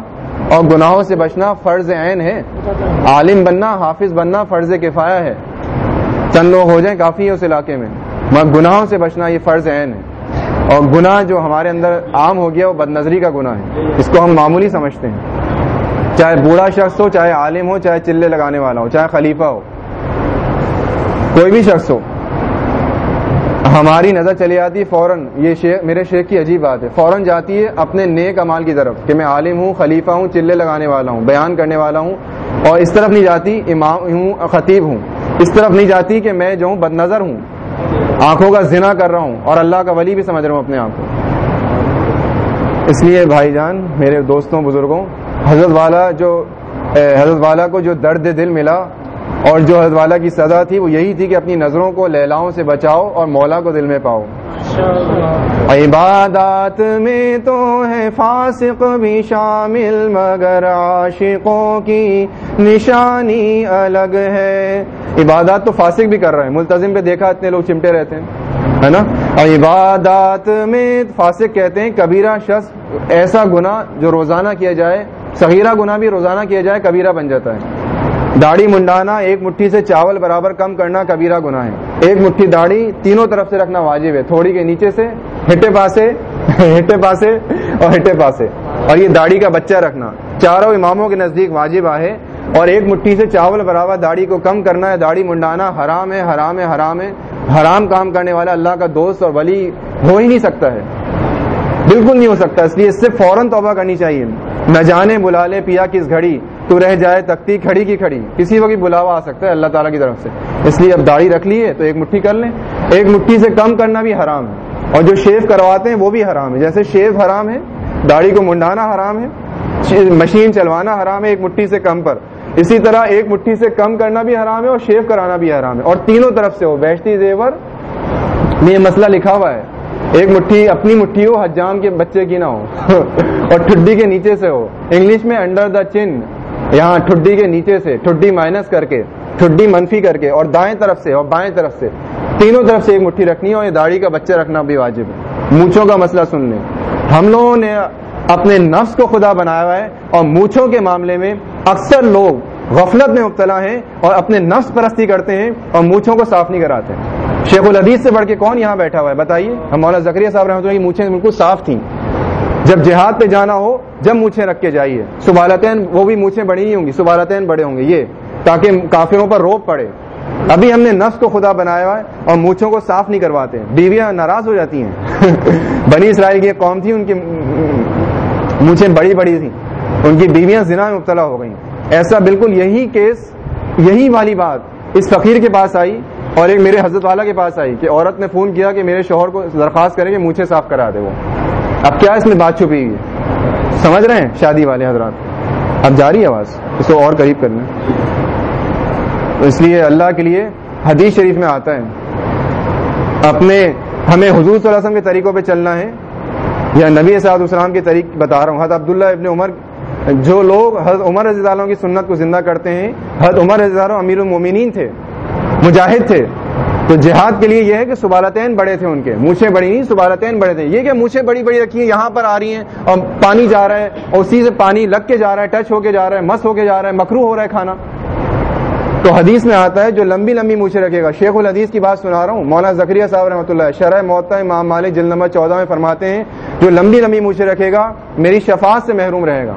اور گناہوں سے بچنا فرض عین ہے۔ عالم بننا، حافظ بننا فرض کفایہ ہے۔ چند لوگ ہو جائیں کافی ہے اس علاقے میں، مگر گناہوں سے بچنا یہ فرض عین ہے۔ اور گناہ جو ہمارے اندر عام ہو گیا وہ بد نظری کا گناہ ہے۔ اس کو ہم معمولی سمجھتے ہیں۔ چاہے بوڑھا شخص ہو، چاہے عالم ہو، چاہے چلے لگانے والا ہو، چاہے خلیفہ ہو۔ کوئی بھی شخص ہو۔ ہماری نظر چلی آتی ہے فوراً یہ شیخ میرے شیخ کی عجیب بات ہے۔ فوراً جاتی ہے اپنے نیک امال کی طرف کہ میں عالم ہوں، خلیفہ ہوں، چلے لگانے والا ہوں، بیان کرنے والا ہوں۔ اور اس طرف نہیں جاتی، امام ہوں، خطیب ہوں۔ اس طرف نہیں جاتی کہ میں جو ہوں بد نظر ہوں۔ آنکھوں کا زنا کر رہا ہوں اور اللہ کا ولی بھی سمجھ رہا ہوں اپنے آپ کو۔ اس لیے بھائی جان، میرے دوستوں، بزرگوں، حضرت والا جو حضرت والا کو جو درد دل ملا اور جو حضرت والا کی سزا تھی وہ یہی تھی کہ اپنی نظروں کو لیلاؤں سے بچاؤ اور مولا کو دل میں پاؤ۔ عبادات میں تو ہے فاسق بھی شامل، مگر عاشقوں کی نشانی الگ ہے۔ عبادات تو فاسق بھی کر رہے ہیں۔ ملتظم پہ دیکھا اتنے لوگ چمٹے رہتے ہیں، ہے نا؟ اور عبادات میں فاسق کہتے ہیں کبیرہ شخص ایسا گنا جو روزانہ کیا جائے، صغیرہ گنا بھی روزانہ کیا جائے، کبیرہ بن جاتا ہے۔ داڑھی منڈانا، ایک مٹھی سے چاول برابر کم کرنا کبیرہ گناہ ہے۔ ایک مٹھی داڑھی تینوں طرف سے رکھنا واجب ہے، تھوڑی کے نیچے سے، ہٹے پاسے ہٹے پاسے اور ہٹے پاسے۔ اور یہ داڑھی کا بچہ رکھنا۔ چاروں اماموں کے نزدیک واجب ہے اور ایک مٹھی سے چاول برابر داڑھی کو کم کرنا ہے، داڑھی منڈانا حرام ہے حرام ہے حرام ہے۔ حرام کام کرنے والا اللہ کا دوست اور ولی ہو ہی نہیں سکتا ہے۔ بالکل نہیں ہو سکتا، اس لیے اس سے فوراً توبہ کرنی چاہیے۔ نہ جانے، بلا لے، پیا کس گھڑی۔ تو رہ جائے تختی کھڑی کی کھڑی۔ کسی وقت بلاوا آ سکتا ہے اللہ تعالیٰ کی طرف سے۔ اس لیے اب داڑھی رکھ لی ہے تو ایک مٹھی کر لیں۔ ایک مٹھی سے کم کرنا بھی حرام ہے۔ اور جو شیو کرواتے ہیں وہ بھی حرام ہے۔ جیسے شیو حرام ہے، داڑھی کو منڈانا حرام ہے مشین چلوانا حرام ہے ایک مٹھی سے کم پر۔ اسی طرح ایک مٹھی سے کم کرنا بھی حرام ہے اور شیو کرانا بھی حرام ہے۔ اور تینوں طرف سے ہو بیشتی زیور، میں یہ مسئلہ لکھا ہوا ہے۔ ایک مٹھی اپنی مٹھی ہو، حجام کے بچے کی نہ ہو۔ [LAUGHS] اور ٹھڈی کے نیچے سے ہو۔ انگلش میں انڈر دا چن یہاں ٹھڈی کے نیچے سے، ٹھڈی مائنس کر کے، ٹھڈی منفی کر کے، اور دائیں طرف سے، اور بائیں طرف سے، تینوں طرف سے ایک مٹھی رکھنی ہے اور یہ داڑھی کا بچہ رکھنا بھی واجب ہے۔ مونچھوں کا مسئلہ سن لیں ہم لوگوں نے اپنے نفس کو خدا بنایا ہوا ہے اور مونچھوں کے معاملے میں اکثر لوگ غفلت میں مبتلا ہیں اور اپنے نفس پرستی کرتے ہیں اور مونچھوں کو صاف نہیں کراتے۔ شیخ الحدیث سے بڑھ کے کون یہاں بیٹھا ہوا ہے؟ بتائیے۔ ہم مولانا زکریہ صاحب رحمۃ اللہ کی مونچھیں بالکل صاف تھیں۔ جب جہاد پہ جانا ہو، جب مونچھیں رکھ کے جائیے۔ سبالتین، وہ بھی مونچھیں بڑی ہی ہوں گی، سبالتین بڑے ہوں گے۔ یہ، تاکہ کافروں پر روپ پڑے۔ ابھی ہم نے نفس کو خدا بنایا ہوا ہے اور مونچھوں کو صاف نہیں کرواتے۔ بیویاں ناراض ہو جاتی ہیں۔ [LAUGHS] بنی اسرائیل کی ایک قوم تھی، ان کی مونچھیں بڑی بڑی تھیں۔ ان کی بیویاں زنا میں مبتلا ہو گئیں۔ ایسا بالکل یہی کیس، یہی والی بات اس فقیر کے پاس آئی اور ایک میرے حضرت والا کے پاس آئی کہ عورت نے فون کیا کہ میرے شوہر کو درخواست کرے کہ مونچھیں صاف کرا دے وہ۔ اب کیا اس میں بات چھپی ہوئی سمجھ رہے ہیں شادی والے حضرات؟ اب جاری آواز، اس کو اور قریب کرنا تو اس لیے اللہ کے لیے حدیث شریف میں آتا ہے۔ اپنے، ہمیں حضور صلی اللہ علیہ وسلم کے طریقوں پہ چلنا ہے، یا نبی صاحب السلام کے طریق بتا رہا ہوں۔ حضرت عبداللہ ابن عمر، جو لوگ حضرت عمر رضی اللہ کی سنت کو زندہ کرتے ہیں، حضرت عمر رضی اللہ امیر المومنین تھے، مجاہد تھے۔ تو جہاد کے لیے یہ ہے کہ سبالتین بڑے تھے ان کے، مونچھیں بڑی نہیں، سبالتین بڑے تھے۔ یہ کہ مونچھیں بڑی بڑی رکھی ہیں، یہاں پر آ رہی ہیں اور پانی جا رہا ہے اور اسی سے پانی لگ کے جا رہا ہے، ٹچ ہو کے جا رہا ہے، مس ہو کے جا رہا ہے مکرو ہو رہا ہے کھانا۔ تو حدیث میں آتا ہے جو لمبی لمبی مونچھیں رکھے گا۔ شیخ الحدیث کی بات سنا رہا ہوں، مولانا زکریہ صاحب رحمۃ اللہ شرح معتا امام مالک جلد نمبر چودہ میں فرماتے ہیں، جو لمبی لمبی مونچھیں رکھے گا، میری شفاعت سے محروم رہے گا۔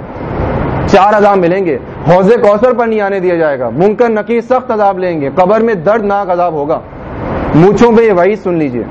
چار عذاب ملیں گے، حوض کوثر پر نہیں آنے دیا جائے گا، منکر نقی سخت عذاب لیں گے، قبر میں دردناک عذاب ہوگا۔ مونچھوں پہ یہ وہی سن لیجیے۔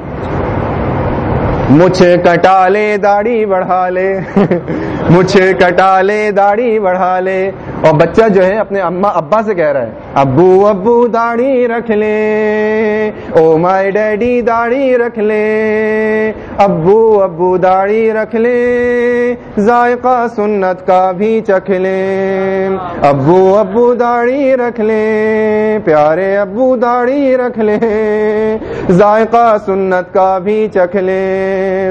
مجھے کٹا لے، داڑھی بڑھا لے۔ [LAUGHS] مجھے کٹا لے، داڑھی بڑھا لے۔ اور بچہ جو ہے، اپنے اما ابا سے کہہ رہا ہے۔ ابو ابو داڑھی رکھ لے، او مائی ڈیڈی داڑھی رکھ لے، ابو ابو داڑھی رکھ لے، ذائقہ سنت کا بھی چکھ لے۔ ابو ابو داڑھی رکھ لے، پیارے ابو داڑھی رکھ لے، ذائقہ سنت کا بھی چکھ لے۔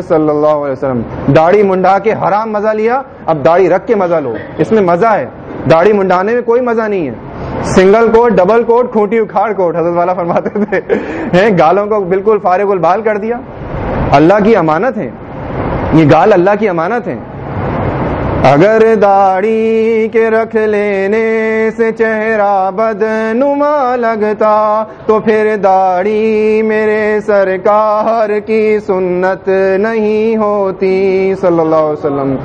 صلی اللہ علیہ وسلم، داڑھی منڈا کے حرام مزہ لیا، اب داڑھی رکھ کے مزہ لو۔ اس میں مزہ ہے، داڑھی منڈانے میں کوئی مزہ نہیں ہے۔ سنگل کوٹ، ڈبل کوٹ کھوٹی اکھاڑ کوٹ، حضرت والا فرماتے تھے۔ گالوں کو بالکل فارغ البال کر دیا۔ اللہ کی امانت ہے یہ گال اللہ کی امانت ہے اگر داڑھی کے رکھ لینے سے چہرہ بد نما لگتا تو پھر داڑھی میرے سرکار کی سنت نہیں ہوتی، صلی اللہ علیہ وسلم۔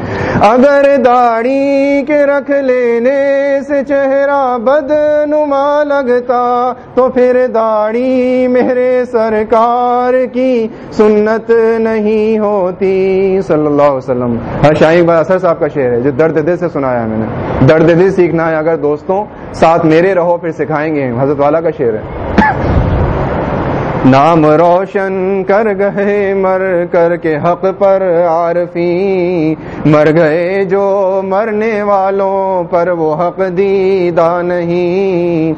اگر داڑھی کے رکھ لینے سے چہرہ بد نما لگتا تو پھر داڑھی میرے سرکار کی سنت نہیں ہوتی، صلی اللہ علیہ وسلم۔ ہاں، ہر شاہی اثر صاحب کا شعر۔ ہے، جو درد دل سے سنایا میں نے۔ درد دل سیکھنا ہے، اگر دوستوں ساتھ میرے رہو، پھر سکھائیں گے۔ حضرت والا کا شعر ہے۔ نام روشن کر گئے مر کر کے حق پر عارفی۔ مر گئے جو مرنے والوں پر وہ حق دیدہ نہیں۔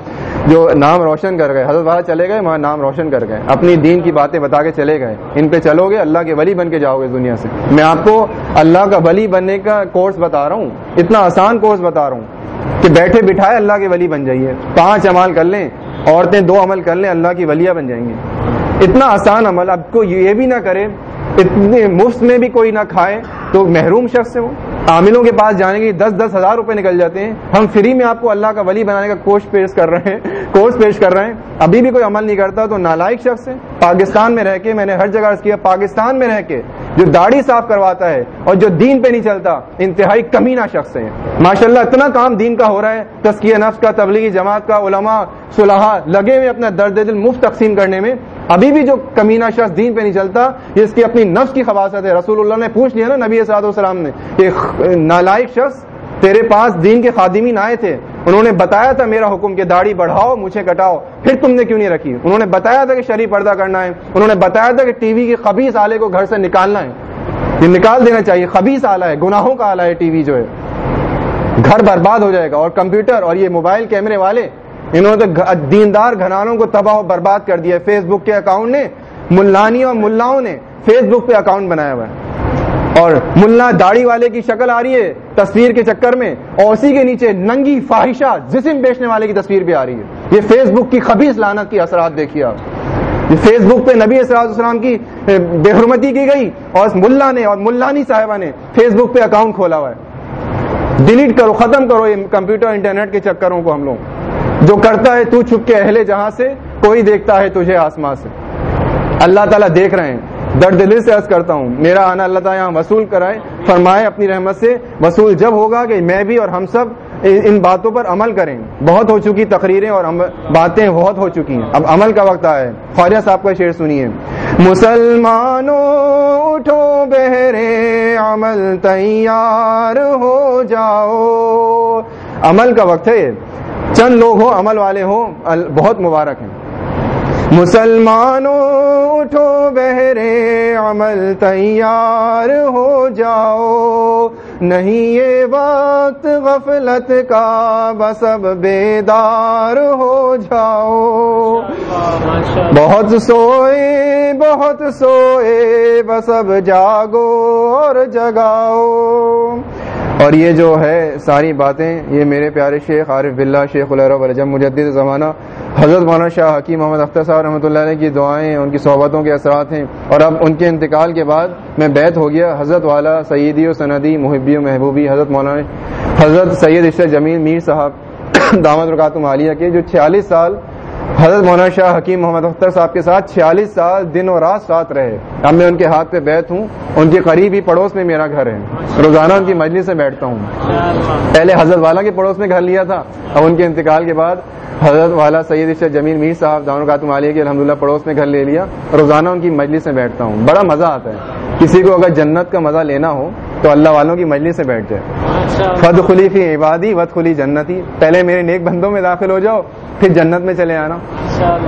جو نام روشن کر گئے، حضرت والا چلے گئے، وہاں نام روشن کر گئے۔ اپنی دین کی باتیں بتا کے چلے گئے۔ ان پہ چلو گے، اللہ کے ولی بن کے جاؤ گے دنیا سے۔ میں آپ کو اللہ کا ولی بننے کا کورس بتا رہا ہوں۔ اتنا آسان کورس بتا رہا ہوں کہ بیٹھے بٹھائے اللہ کے ولی بن جائیے۔ پانچ عمال کر لیں۔ عورتیں دو عمل کر لیں، اللہ کی ولیہ بن جائیں گی۔ اتنا آسان عمل، اب کو یہ بھی نہ کرے، اتنے مفت میں بھی کوئی نہ کھائے، تو محروم شخص ہے وہ عاملوں کے پاس جانے کے دس دس ہزار روپے نکل جاتے ہیں۔ ہم فری میں آپ کو اللہ کا ولی بنانے کا کورس پیش کر رہے ہیں کورس پیش کر رہے ہیں۔ ابھی بھی کوئی عمل نہیں کرتا تو نالائق شخص ہے پاکستان میں رہ کے میں نے ہر جگہ کیا، پاکستان میں رہ کے جو داڑھی صاف کرواتا ہے اور جو دین پہ نہیں چلتا، انتہائی کمینہ شخص ہے ماشاء اللہ اتنا کام دین کا ہو رہا ہے تسکیہ نفس کا، تبلیغی جماعت کا، علماء صلاح لگے ہوئے اپنا درد دل مفت تقسیم کرنے میں۔ ابھی بھی جو کمینہ شخص دین پہ نہیں چلتا، یہ اس کی اپنی نفس کی خواصت ہے۔ رسول اللہ نے پوچھ لیا نا، نبی صاحب السلام نے کہ نالائق شخص تیرے پاس دین کے خادمین آئے تھے۔ انہوں نے بتایا تھا، میرا حکم کہ داڑھی بڑھاؤ، مجھے کٹاؤ۔ پھر تم نے کیوں نہیں رکھی؟ انہوں نے بتایا تھا کہ شریف پردہ کرنا ہے۔ انہوں نے بتایا تھا کہ ٹی وی کے خبیص آلے کو گھر سے نکالنا ہے۔ یہ نکال دینا چاہیے۔ خبیص آلہ ہے، گناہوں کا آلہ ہے ٹی وی جو ہے۔ گھر برباد ہو جائے گا اور کمپیوٹر اور یہ موبائل کیمرے والے انہوں نے دیندار گھرانوں کو تباہ و برباد کر دیا فیس بک کے اکاؤنٹ نے، ملانی اور ملاؤں نے فیس بک پہ اکاؤنٹ بنایا ہوا ہے۔ اور ملا داڑھی والے کی شکل آ رہی ہے تصویر کے چکر میں، اور اسی کے نیچے ننگی فاحشہ، جسم بیچنے والے کی تصویر بھی آ رہی ہے۔ یہ فیس بک کی خبیص لانت کی اثرات دیکھیے آپ۔ یہ فیس بک پہ نبی اسرات السلام کی بے حرمتی کی گئی، اور ملا نے، اور ملانی صاحبہ نے فیس بک پہ اکاؤنٹ کھولا ہوا ہے۔ ڈیلیٹ کرو، ختم کرو یہ کمپیوٹر، انٹرنیٹ کے چکروں کو ہم لوگ۔ جو کرتا ہے تو چھپ کے اہل جہاں سے، کوئی دیکھتا ہے تجھے آسمان سے۔ اللہ تعالیٰ دیکھ رہے ہیں۔ درد دل سے عرض کرتا ہوں، میرا آنا اللہ تعالیٰ یہاں وصول کرائے، فرمائے اپنی رحمت سے، وصول جب ہوگا کہ میں بھی اور ہم سب ان باتوں پر عمل کریں۔ بہت ہو چکی تقریریں اور باتیں بہت ہو چکی ہیں۔ اب عمل کا وقت آیا ہے۔ خواجہ صاحب کا شعر سنیے۔ مسلمانوں اٹھو بہرے، عمل تیار ہو جاؤ۔ عمل کا وقت ہے چند لوگ ہو عمل والے ہوں بہت مبارک ہیں۔ مسلمانوں اٹھو بہرے، عمل تیار ہو جاؤ۔ نہیں یہ وقت غفلت کا بس اب بیدار ہو جاؤ۔ بہت سوئے بہت سوئے بس اب جاگو اور جگاؤ۔ اور یہ جو ہے ساری باتیں، یہ میرے پیارے شیخ عارف بلّہ، شیخ الرجم مجدد زمانہ، حضرت مولانا شاہ حکیم محمد اختر صاحب رحمۃ اللہ علیہ کی دعائیں، ان کی صحبتوں کے اثرات ہیں۔ اور اب ان کے انتقال کے بعد میں بیت ہو گیا حضرت والا سیدی و سندی محبی و محبوبی، حضرت مولانا حضرت سید عشر جمیل میر صاحب [COUGHS] دامت رکاتم عالیہ کے، جو چھیالیس سال حضرت مولانا شاہ حکیم محمد اختر صاحب کے ساتھ چھیالیس سال دن اور رات ساتھ رہے۔ اب میں ان کے ہاتھ پہ بیت ہوں۔ ان کے قریب ہی پڑوس میں میرا گھر ہے۔ روزانہ ان کی مجلس سے بیٹھتا ہوں۔ پہلے حضرت والا کے پڑوس میں گھر لیا تھا۔ اب ان کے انتقال کے بعد حضرت والا سید عشر جمیل میر صاحب دان کاتم عالیہ کے الحمد للہ پڑوس میں گھر لے لیا۔ روزانہ ان کی مجلس میں بیٹھتا ہوں۔ بڑا مزہ آتا ہے۔ کسی کو اگر جنت کا مزہ لینا ہو تو اللہ والوں کی مجلس سے بیٹھ جائے۔ فد خلیفی عبادی ود خلی جنتی۔ پہلے میرے نیک بندوں میں داخل ہو جاؤ۔ پھر جنت میں چلے آنا۔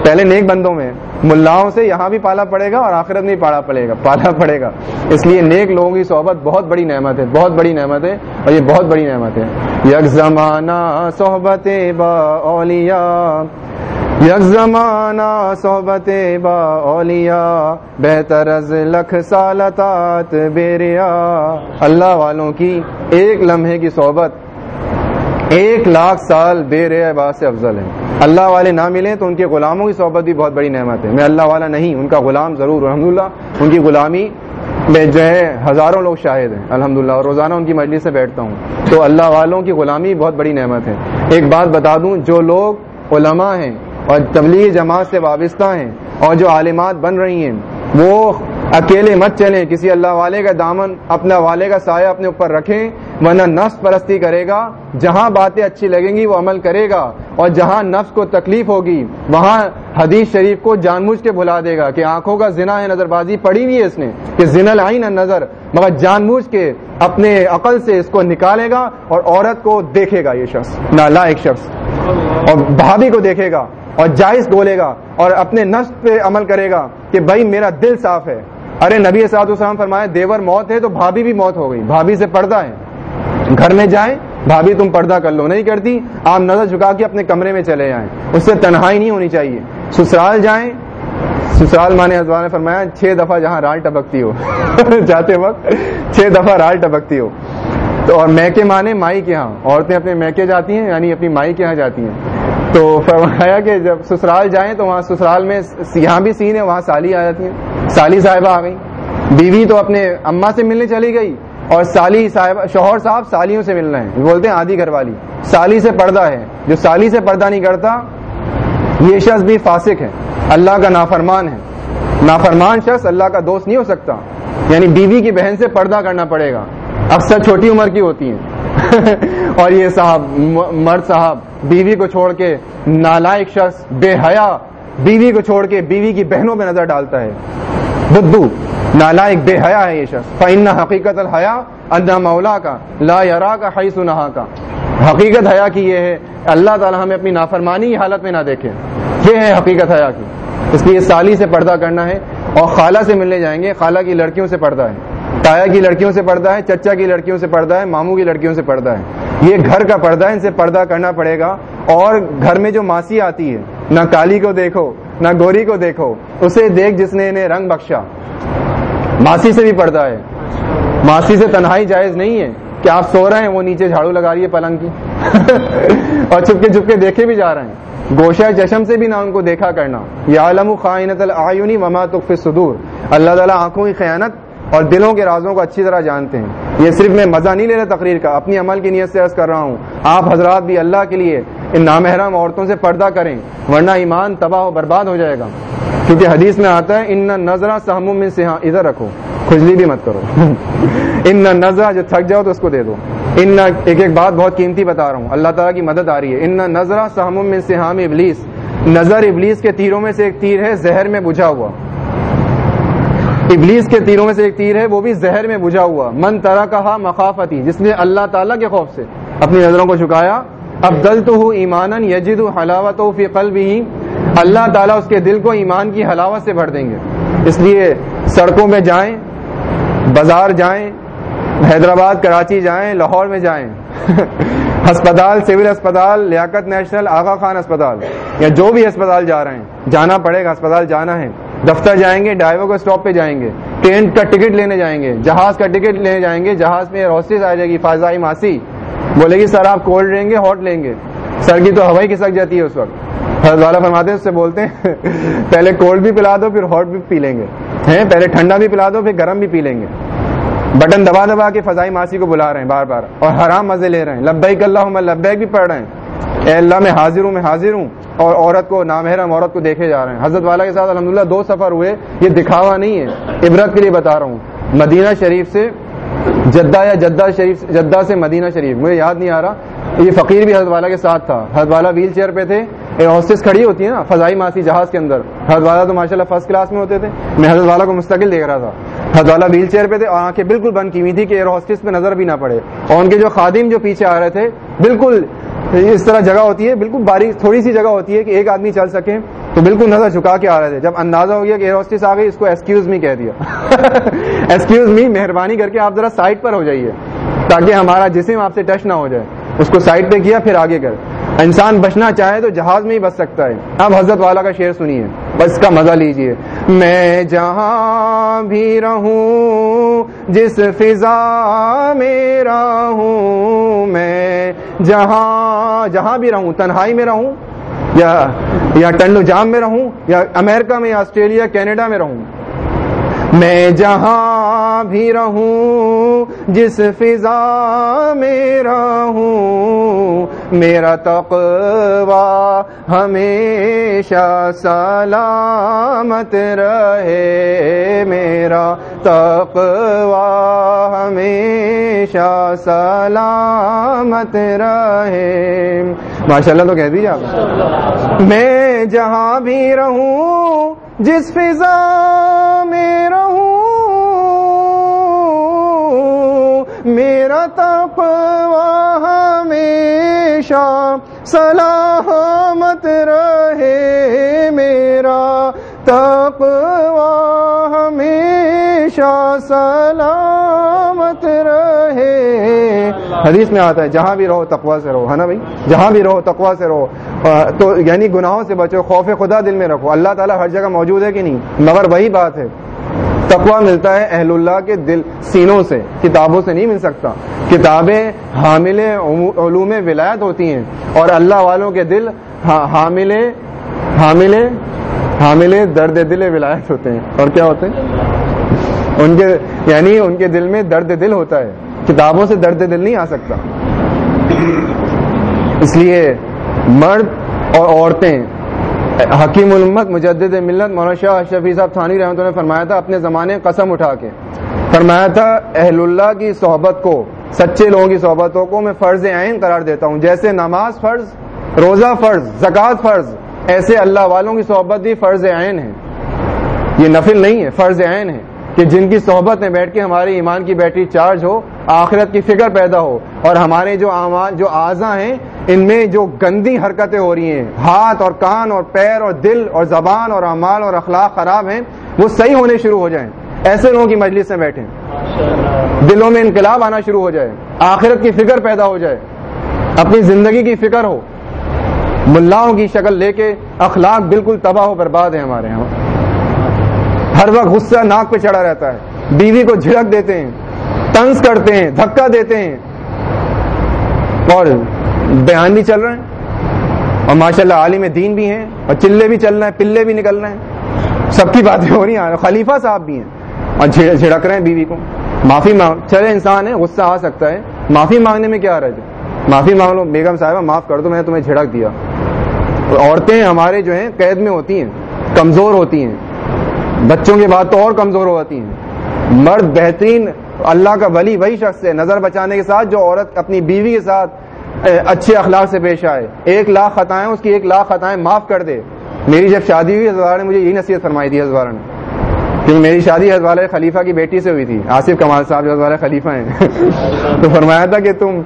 پہلے نیک بندوں میں۔ ملاؤں سے یہاں بھی پالا پڑے گا اور آخرت نہیں پالا پڑے گا پالا پڑے گا۔ اس لیے نیک لوگوں کی صحبت بہت بڑی نعمت ہے بہت بڑی نعمت ہے اور یہ بہت بڑی نعمت ہے۔ یک زمانہ صحبت با اولیاء یک زمانہ صحبت با اولیاء بہتر از لکھ سالتات بیریا۔ اللہ والوں کی ایک لمحے کی صحبت ایک لاکھ سال بے بات سے افضل ہے اللہ والے نہ ملیں تو ان کے غلاموں کی صحبت بھی بہت بڑی نعمت ہے۔ میں اللہ والا نہیں، ان کا غلام ضرور الحمد للہ ان کی غلامی میں جو ہے ہزاروں لوگ شاہد ہیں الحمد للہ اور روزانہ ان کی مجلس سے بیٹھتا ہوں۔ تو اللہ والوں کی غلامی بہت بڑی نعمت ہے۔ ایک بات بتا دوں، جو لوگ علماء ہیں اور تبلیغ جماعت سے وابستہ ہیں اور جو عالمات بن رہی ہیں وہ اکیلے مت چلیں، کسی اللہ والے کا دامن، اپنا والے کا سایہ اپنے اوپر رکھیں، ورنہ نفس پرستی کرے گا، جہاں باتیں اچھی لگیں گی وہ عمل کرے گا، اور جہاں نفس کو تکلیف ہوگی، وہاں حدیث شریف کو جان بوجھ کے بھلا دے گا کہ آنکھوں کا زنا ہے نظر بازی پڑی ہوئی ہے اس نے، کہ زنا لائی نہ نظر مگر جان بوجھ کے اپنے عقل سے اس کو نکالے گا اور عورت کو دیکھے گا یہ شخص نالا ایک شخص، اور بھابھی کو دیکھے گا۔ اور جائز بولے گا اور اپنے نفس پہ عمل کرے گا کہ بھائی میرا دل صاف ہے۔ ارے نبی سعد السلام فرمایا دیور موت ہے تو بھابھی بھی موت ہو گئی، بھابھی سے پردہ ہے۔ گھر میں جائیں، بھابھی تم پردہ کر لو۔ نہیں کرتی، آپ نظر جھکا کے اپنے کمرے میں چلے جائیں اس سے تنہائی نہیں ہونی چاہیے۔ سسرال جائیں، سسرال مانے ازوان نے فرمایا، چھ دفعہ جہاں رال ٹپکتی ہو۔ [LAUGHS] جاتے وقت چھ دفعہ رال ٹپکتی ہو۔ تو اور میکے مانے مائی کے ہاں عورتیں اپنے میکے جاتی ہیں یعنی اپنی مائی کے یہاں جاتی ہیں۔ تو فرمایا کہ جب سسرال جائیں تو وہاں سسرال میں یہاں بھی سین ہے، وہاں سالی آ جاتی ہیں۔ سالی صاحبہ آ گئی بیوی تو اپنے اما سے ملنے چلی گئی اور سالی صاحب شوہر صاحب سالیوں سے ملنا ہے۔ بولتے ہیں آدھی گھر والی۔ سالی سے پردہ ہے۔ جو سالی سے پردہ نہیں کرتا، یہ شخص بھی فاسق ہے۔ اللہ کا نافرمان ہے۔ نافرمان شخص اللہ کا دوست نہیں ہو سکتا۔ یعنی بیوی کی بہن سے پردہ کرنا پڑے گا۔ اکثر چھوٹی عمر کی ہوتی ہیں۔ [LAUGHS] اور یہ صاحب مرد صاحب، بیوی کو چھوڑ کے نالائق شخص، بے حیا، بیوی کو چھوڑ کے بیوی کی بہنوں پہ نظر ڈالتا ہے۔ بدو نالائق بے حیا ہے یہ شخص۔ فن حقیقت الحیا اللہ مولا کا لا یرا کا حی سنہا کا حقیقت حیا کی یہ ہے، اللہ تعالیٰ ہمیں اپنی نافرمانی حالت میں نہ دیکھے۔ یہ ہے حقیقت حیا کی۔ اس لیے سالی سے پردہ کرنا ہے اور خالہ سے ملنے جائیں گے، خالہ کی لڑکیوں سے پردہ ہے۔ تایا کی لڑکیوں سے پردہ ہے، چچا کی لڑکیوں سے پردہ ہے، ماموں کی لڑکیوں سے پردہ ہے۔ یہ گھر کا پردہ ہے، ان سے پردہ کرنا پڑے گا۔ اور گھر میں جو ماسی آتی ہے، نہ کالی کو دیکھو، نہ گوری کو دیکھو، اسے دیکھ جس نے انہیں رنگ بخشا۔ ماسی سے بھی پردہ ہے۔ ماسی سے تنہائی جائز نہیں ہے کہ آپ سو رہے ہیں، وہ نیچے جھاڑو لگا رہی ہے پلنگ کی۔ [LAUGHS] اور چھپکے چھپکے دیکھے بھی جا رہے ہیں۔ گوشہ چشم سے بھی نہ ان کو دیکھا کرنا۔ یا عالم خائنت العینی وما تخف الصدور۔ اللہ تعالیٰ آنکھوں کی خیانت اور دلوں کے رازوں کو اچھی طرح جانتے ہیں۔ یہ صرف میں مزہ نہیں لے رہا تقریر کا، اپنی عمل کی نیت سے عرض کر رہا ہوں۔ آپ حضرات بھی اللہ کے لیے ان نامحرم عورتوں سے پردہ کریں، ورنہ ایمان تباہ و برباد ہو جائے گا۔ کیونکہ حدیث میں آتا ہے، ان نظرہ سہم میں سے ادھر رکھو، کھجلی بھی مت کرو۔ [LAUGHS] ان نظرہ جو تھک جاؤ تو اس کو دے دو۔ ان ایک ایک بات بہت قیمتی بتا رہا ہوں۔ اللہ تعالیٰ کی مدد آ رہی ہے۔ ان نظرہ سہم میں سے ابلیس۔ نظر ابلیس کے تیروں میں سے ایک تیر ہے، زہر میں بجھا ہوا۔ ابلیس کے تیروں میں سے ایک تیر ہے، وہ بھی زہر میں بجھا ہوا۔ من طرح کہا مخافتی، جس نے اللہ تعالیٰ کے خوف سے اپنی نظروں کو جھکایا۔ اب دل تو ہوں ایمان یجد حلاوت فی قلب ہی اللہ تعالیٰ اس کے دل کو ایمان کی حلاوت سے بھر دیں گے۔ اس لیے سڑکوں میں جائیں، بازار جائیں، حیدرآباد، کراچی جائیں، لاہور میں جائیں۔ [LAUGHS] ہسپتال، سول اسپتال لیاقت نیشنل، آغا خان اسپتال یا جو بھی اسپتال جا رہے ہیں۔ جانا پڑے گا اسپتال جانا ہے۔ دفتر جائیں گے، ڈرائیور کو اسٹاپ پہ جائیں گے، ٹرین کا ٹکٹ لینے جائیں گے، جہاز کا ٹکٹ لینے جائیں گے، جہاز میں روسٹس آ جائے گی فاضائی ماسی، بولے گی سر آپ کولڈ لیں گے ہاٹ لیں گے۔ سر کی تو ہوائی کھسک جاتی ہے اس وقت۔ حضرت والا فرماتے ہیں، اس سے بولتے ہیں، [LAUGHS] پہلے کولڈ بھی پلا دو، پھر ہاٹ بھی پی لیں گے۔ پہلے ٹھنڈا بھی پلا دو، پھر گرم بھی پی لیں گے۔ بٹن دبا دبا کے فضائی ماسی کو بلا رہے ہیں بار بار اور حرام مزے لے رہے ہیں۔ لبیک اللہ لبیک بھی پڑھ رہے ہیں۔ اے اللہ میں حاضر ہوں، میں حاضر ہوں۔ اور عورت کو، نامحرم عورت کو دیکھے جا رہے ہیں۔ حضرت والا کے ساتھ الحمدللہ دو سفر ہوئے، یہ دکھاوا نہیں ہے۔ عبرت کے لیے بتا رہا ہوں۔ مدینہ شریف سے جدہ یا جدہ شریف، جدہ سے مدینہ شریف، مجھے یاد نہیں آ رہا۔ یہ فقیر بھی حضرت والا کے ساتھ تھا۔ حضرت والا ویل چیئر پہ تھے۔ ہاسٹس کھڑی ہوتی ہے نا، فضائی ماسی جہاز کے اندر۔ حضرت والا تو ماشاء اللہ فرسٹ کلاس میں ہوتے تھے۔ میں حضرت والا کو مستقل دیکھ رہا تھا۔ حضرت والا ویل چیئر پہ تھے اور آنکھیں بالکل بند کی ہوئی تھی کہ ایئر ہاسٹس پہ نظر بھی نہ پڑے۔ اور ان کے جو خادم جو پیچھے آ رہے تھے، بالکل اس طرح جگہ ہوتی ہے، بالکل باریک، تھوڑی سی جگہ ہوتی ہے کہ ایک آدمی چل سکے تو بالکل نظر جھکا کے آ رہے تھے۔ جب اندازہ ہو گیا کہ ایئر ہاسٹس آ گئی، اس کو ایکسکیوز می کہہ دیا۔ [LAUGHS] ایکسکیوز می مہربانی کر کے آپ ذرا سائڈ پر ہو جائیے تاکہ ہمارا جسم آپ سے ٹچ نہ ہو جائے۔ اس کو سائڈ پہ کیا، پھر آگے کر۔ انسان بچنا چاہے تو جہاز میں ہی بچ سکتا ہے۔ اب حضرت والا کا شعر سنیے۔ بس کا مزہ لیجیے۔ میں جہاں بھی رہوں، جس فضا میں رہوں، میں جہاں جہاں بھی رہوں، تنہائی میں رہوں، یا یا ٹنڈو جام میں رہوں، یا امریکہ میں، یا آسٹریلیا، کینیڈا میں رہوں۔ میں جہاں بھی رہوں، جس فضا میں رہوں۔ میرا تقوی ہمیشہ سلامت رہے۔ میرا تقوی ہمیشہ سلامت رہے۔ ماشاء اللہ تو کہہ دیجیے آپ۔ میں جہاں بھی رہوں، جس فضا میں رہوں میرا تقوی ہمیشہ سلامت رہے، میرا تقوی ہمیشہ سلامت رہے۔ حدیث میں آتا ہے، جہاں بھی رہو تقوا سے رہو، ہے نا بھائی؟ جہاں بھی رہو تقوا سے رہو۔ تو یعنی گناہوں سے بچو، خوف خدا دل میں رکھو۔ اللہ تعالیٰ ہر جگہ موجود ہے کہ نہیں؟ مگر وہی بات ہے تقوا ملتا ہے اہل اللہ کے دل سینوں سے، کتابوں سے نہیں مل سکتا۔ کتابیں حامل علوم ولایت ہوتی ہیں اور اللہ والوں کے دل حامل حامل حامل درد دل ولایت ہوتے ہیں۔ اور کیا ہوتے ہیں؟ ان کے یعنی ان کے دل میں درد دل ہوتا ہے۔ کتابوں سے درد دل نہیں آ سکتا۔ اس لیے مرد اور عورتیں حکیم الامت، مجدد ملت، مولانا شاہ شفیع صاحب تھانی رحمۃ نے فرمایا تھا، اپنے زمانے قسم اٹھا کے۔ فرمایا تھا، اہل اللہ کی صحبت کو، سچے لوگوں کی صحبتوں کو میں فرض عین قرار دیتا ہوں۔ جیسے نماز فرض، روزہ فرض، زکوٰۃ فرض، ایسے اللہ والوں کی صحبت بھی فرض عین ہے۔ یہ نفل نہیں ہے، فرض عین ہے۔ کہ جن کی صحبت میں بیٹھ کے ہمارے ایمان کی بیٹری چارج ہو، آخرت کی فکر پیدا ہو۔ اور ہمارے جو جو اعضا ہیں، ان میں جو گندی حرکتیں ہو رہی ہیں، ہاتھ اور کان اور پیر اور دل اور زبان اور اعمال اور اخلاق خراب ہیں، وہ صحیح ہونے شروع ہو جائیں۔ ایسے لوگوں کی مجلس میں بیٹھیں۔ دلوں میں انقلاب آنا شروع ہو جائے۔ آخرت کی فکر پیدا ہو جائے۔ اپنی زندگی کی فکر ہو۔ ملاؤں کی شکل لے کے اخلاق بالکل تباہ و برباد ہے ہمارے یہاں ہر وقت غصہ ناک پہ چڑھا رہتا ہے۔ بیوی کو جھڑک دیتے ہیں تنس کرتے ہیں، دھکا دیتے ہیں۔ اور بیان بھی چل رہے ہیں اور ماشاء اللہ عالم دین بھی ہیں، اور چلے بھی چل رہے ہیں پلے بھی نکل رہے ہیں سب کی باتیں ہو رہی ہیں، خلیفہ صاحب بھی ہیں۔ اور جھڑک رہے ہیں بیوی کو۔ معافی مانگ، چلے انسان ہے، غصہ آ سکتا ہے۔ معافی مانگنے میں کیا رہے معافی مانگ لو، بیگم صاحبہ، معاف کر دو، میں نے تمہیں جھڑک دیا۔ عورتیں ہمارے جو ہیں، قید میں ہوتی ہیں، کمزور ہوتی ہیں۔ بچوں کے بعد تو اور کمزور ہو جاتی ہیں۔ مرد بہترین اللہ کا ولی وہی شخص ہے، نظر بچانے کے ساتھ جو عورت اپنی بیوی کے ساتھ اچھے اخلاق سے پیش آئے۔ ایک لاکھ خطائیں، اس کی ایک لاکھ خطائیں معاف کر دے۔ میری جب شادی ہوئی ہزار نے مجھے یہی نصیحت فرمائی تھی ہزار نے۔ کیونکہ میری شادی حضوال خلیفہ کی بیٹی سے ہوئی تھی۔ آصف کمال صاحب جو حضوال خلیفہ ہیں۔ [LAUGHS] تو فرمایا تھا کہ تم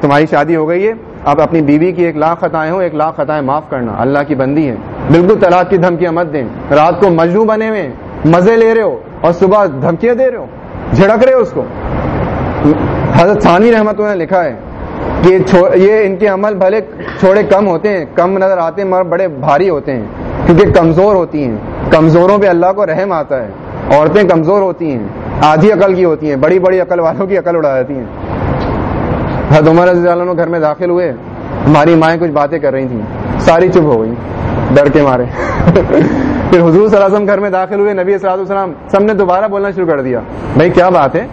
تمہاری شادی ہو گئی ہے۔ اب اپنی بیوی کی ایک لاکھ خطائیں ہو ایک لاکھ خطائیں معاف کرنا۔ اللہ کی بندی ہے بالکل طلاق کی دھمکیاں مت دیں۔ رات کو مجنو بنے ہوئے مزے لے رہے ہو اور صبح دھمکیاں دے رہے ہو۔ جھڑک رہے ہو اس کو۔ حضرت ثانی رحمت نے لکھا ہے کہ یہ ان کے عمل بھلے چھوڑے کم ہوتے ہیں۔ کم نظر آتے ہیں، مگر بڑے بھاری ہوتے ہیں۔ کیونکہ کمزور ہوتی ہیں۔ کمزوروں پہ اللہ کو رحم آتا ہے۔ عورتیں کمزور ہوتی ہیں۔ آدھی عقل کی ہوتی ہیں۔ بڑی بڑی عقل والوں کی عقل اڑا جاتی ہیں۔ حضرت عمر رضی اللہ عنہ گھر میں داخل ہوئے۔ ہماری مائیں کچھ باتیں کر رہی تھیں۔ ساری چپ ہو گئی ڈر کے مارے۔ [LAUGHS] پھر حضور صلی اللہ علیہ وسلم گھر میں داخل ہوئے۔ نبی صلی اللہ علیہ وسلم سب نے دوبارہ بولنا شروع کر دیا۔ بھائی، کیا بات ہے؟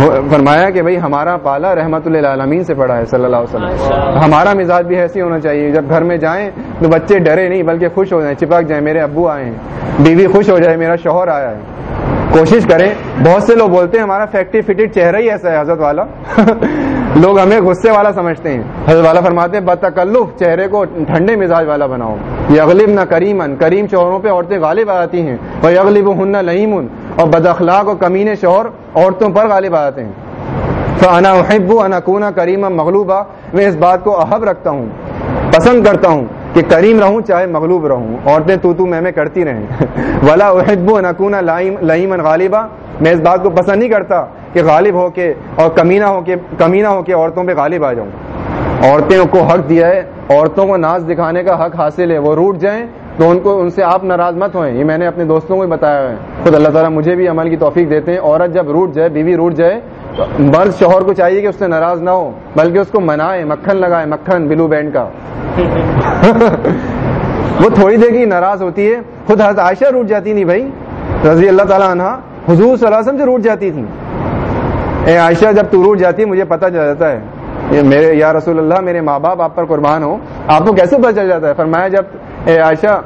فرمایا کہ بھائی ہمارا پالا رحمت اللہ عالمین سے پڑا ہے صلی اللہ علیہ وسلم۔ ہمارا مزاج بھی ایسی ہونا چاہیے جب گھر میں جائیں تو بچے ڈرے نہیں بلکہ خوش ہو جائیں چپک جائیں میرے ابو آئے ہیں بیوی خوش ہو جائے میرا شوہر آیا ہے۔ کوشش کریں بہت سے لوگ بولتے ہیں ہمارا فیکٹری فٹڈ چہرہ ہی ایسا ہے حضرت والا۔ [LAUGHS] لوگ ہمیں غصے والا سمجھتے ہیں۔ حضرت والا فرماتے ہیں، بتکلف، چہرے کو ٹھنڈے مزاج والا بناؤ۔ یغلب نہ کریمن کریم شوہروں پہ عورتیں غالب آتی ہیں۔ اور یغلب ہن لئیمن اور بد اخلاق اور کمین شوہر عورتوں پر غالب آتے ہیں۔ فانا احب ان اکون کریم مغلوبہ میں اس بات کو احب رکھتا ہوں، پسند کرتا ہوں کہ کریم رہوں چاہے مغلوب رہوں۔ عورتیں تو تو میں میں کرتی رہیں۔ [LAUGHS] ولا احب ان اکون لئیمن غالبہ میں اس بات کو پسند نہیں کرتا کہ غالب ہو کے اور کمینہ ہو کے کمینہ ہو کے عورتوں پہ غالب آ جاؤں۔ عورتوں کو حق دیا ہے، عورتوں کو ناز دکھانے کا حق حاصل ہے۔ وہ روٹ جائیں تو ان کو ان سے آپ ناراض مت ہوئیں۔ یہ میں نے اپنے دوستوں کو بھی بتایا ہے۔ خود اللہ تعالیٰ مجھے بھی عمل کی توفیق دیتے ہیں۔ عورت جب روٹ جائے، بیوی روٹ جائے، تو مرد شوہر کو چاہیے کہ اس سے ناراض نہ ہو، بلکہ اس کو منائے، مکھن لگائے، مکھن، بلو بینڈ کا۔ [LAUGHS] وہ تھوڑی دیر کی ناراض ہوتی ہے۔ خود حضرت عائشہ روٹ جاتی نہیں بھائی۔ رضی اللہ تعالیٰ عنہ حضور صلی اللہ علیہ وسلم سے روٹ جاتی تھی اے عائشہ، جب تو روٹ جاتی، مجھے پتہ چل جاتا ہے یہ میرے، یا رسول اللہ، میرے ماں باپ آپ پر قربان ہو آپ کو کیسے پتہ چل جاتا ہے؟ فرمایا، جب اے عائشہ،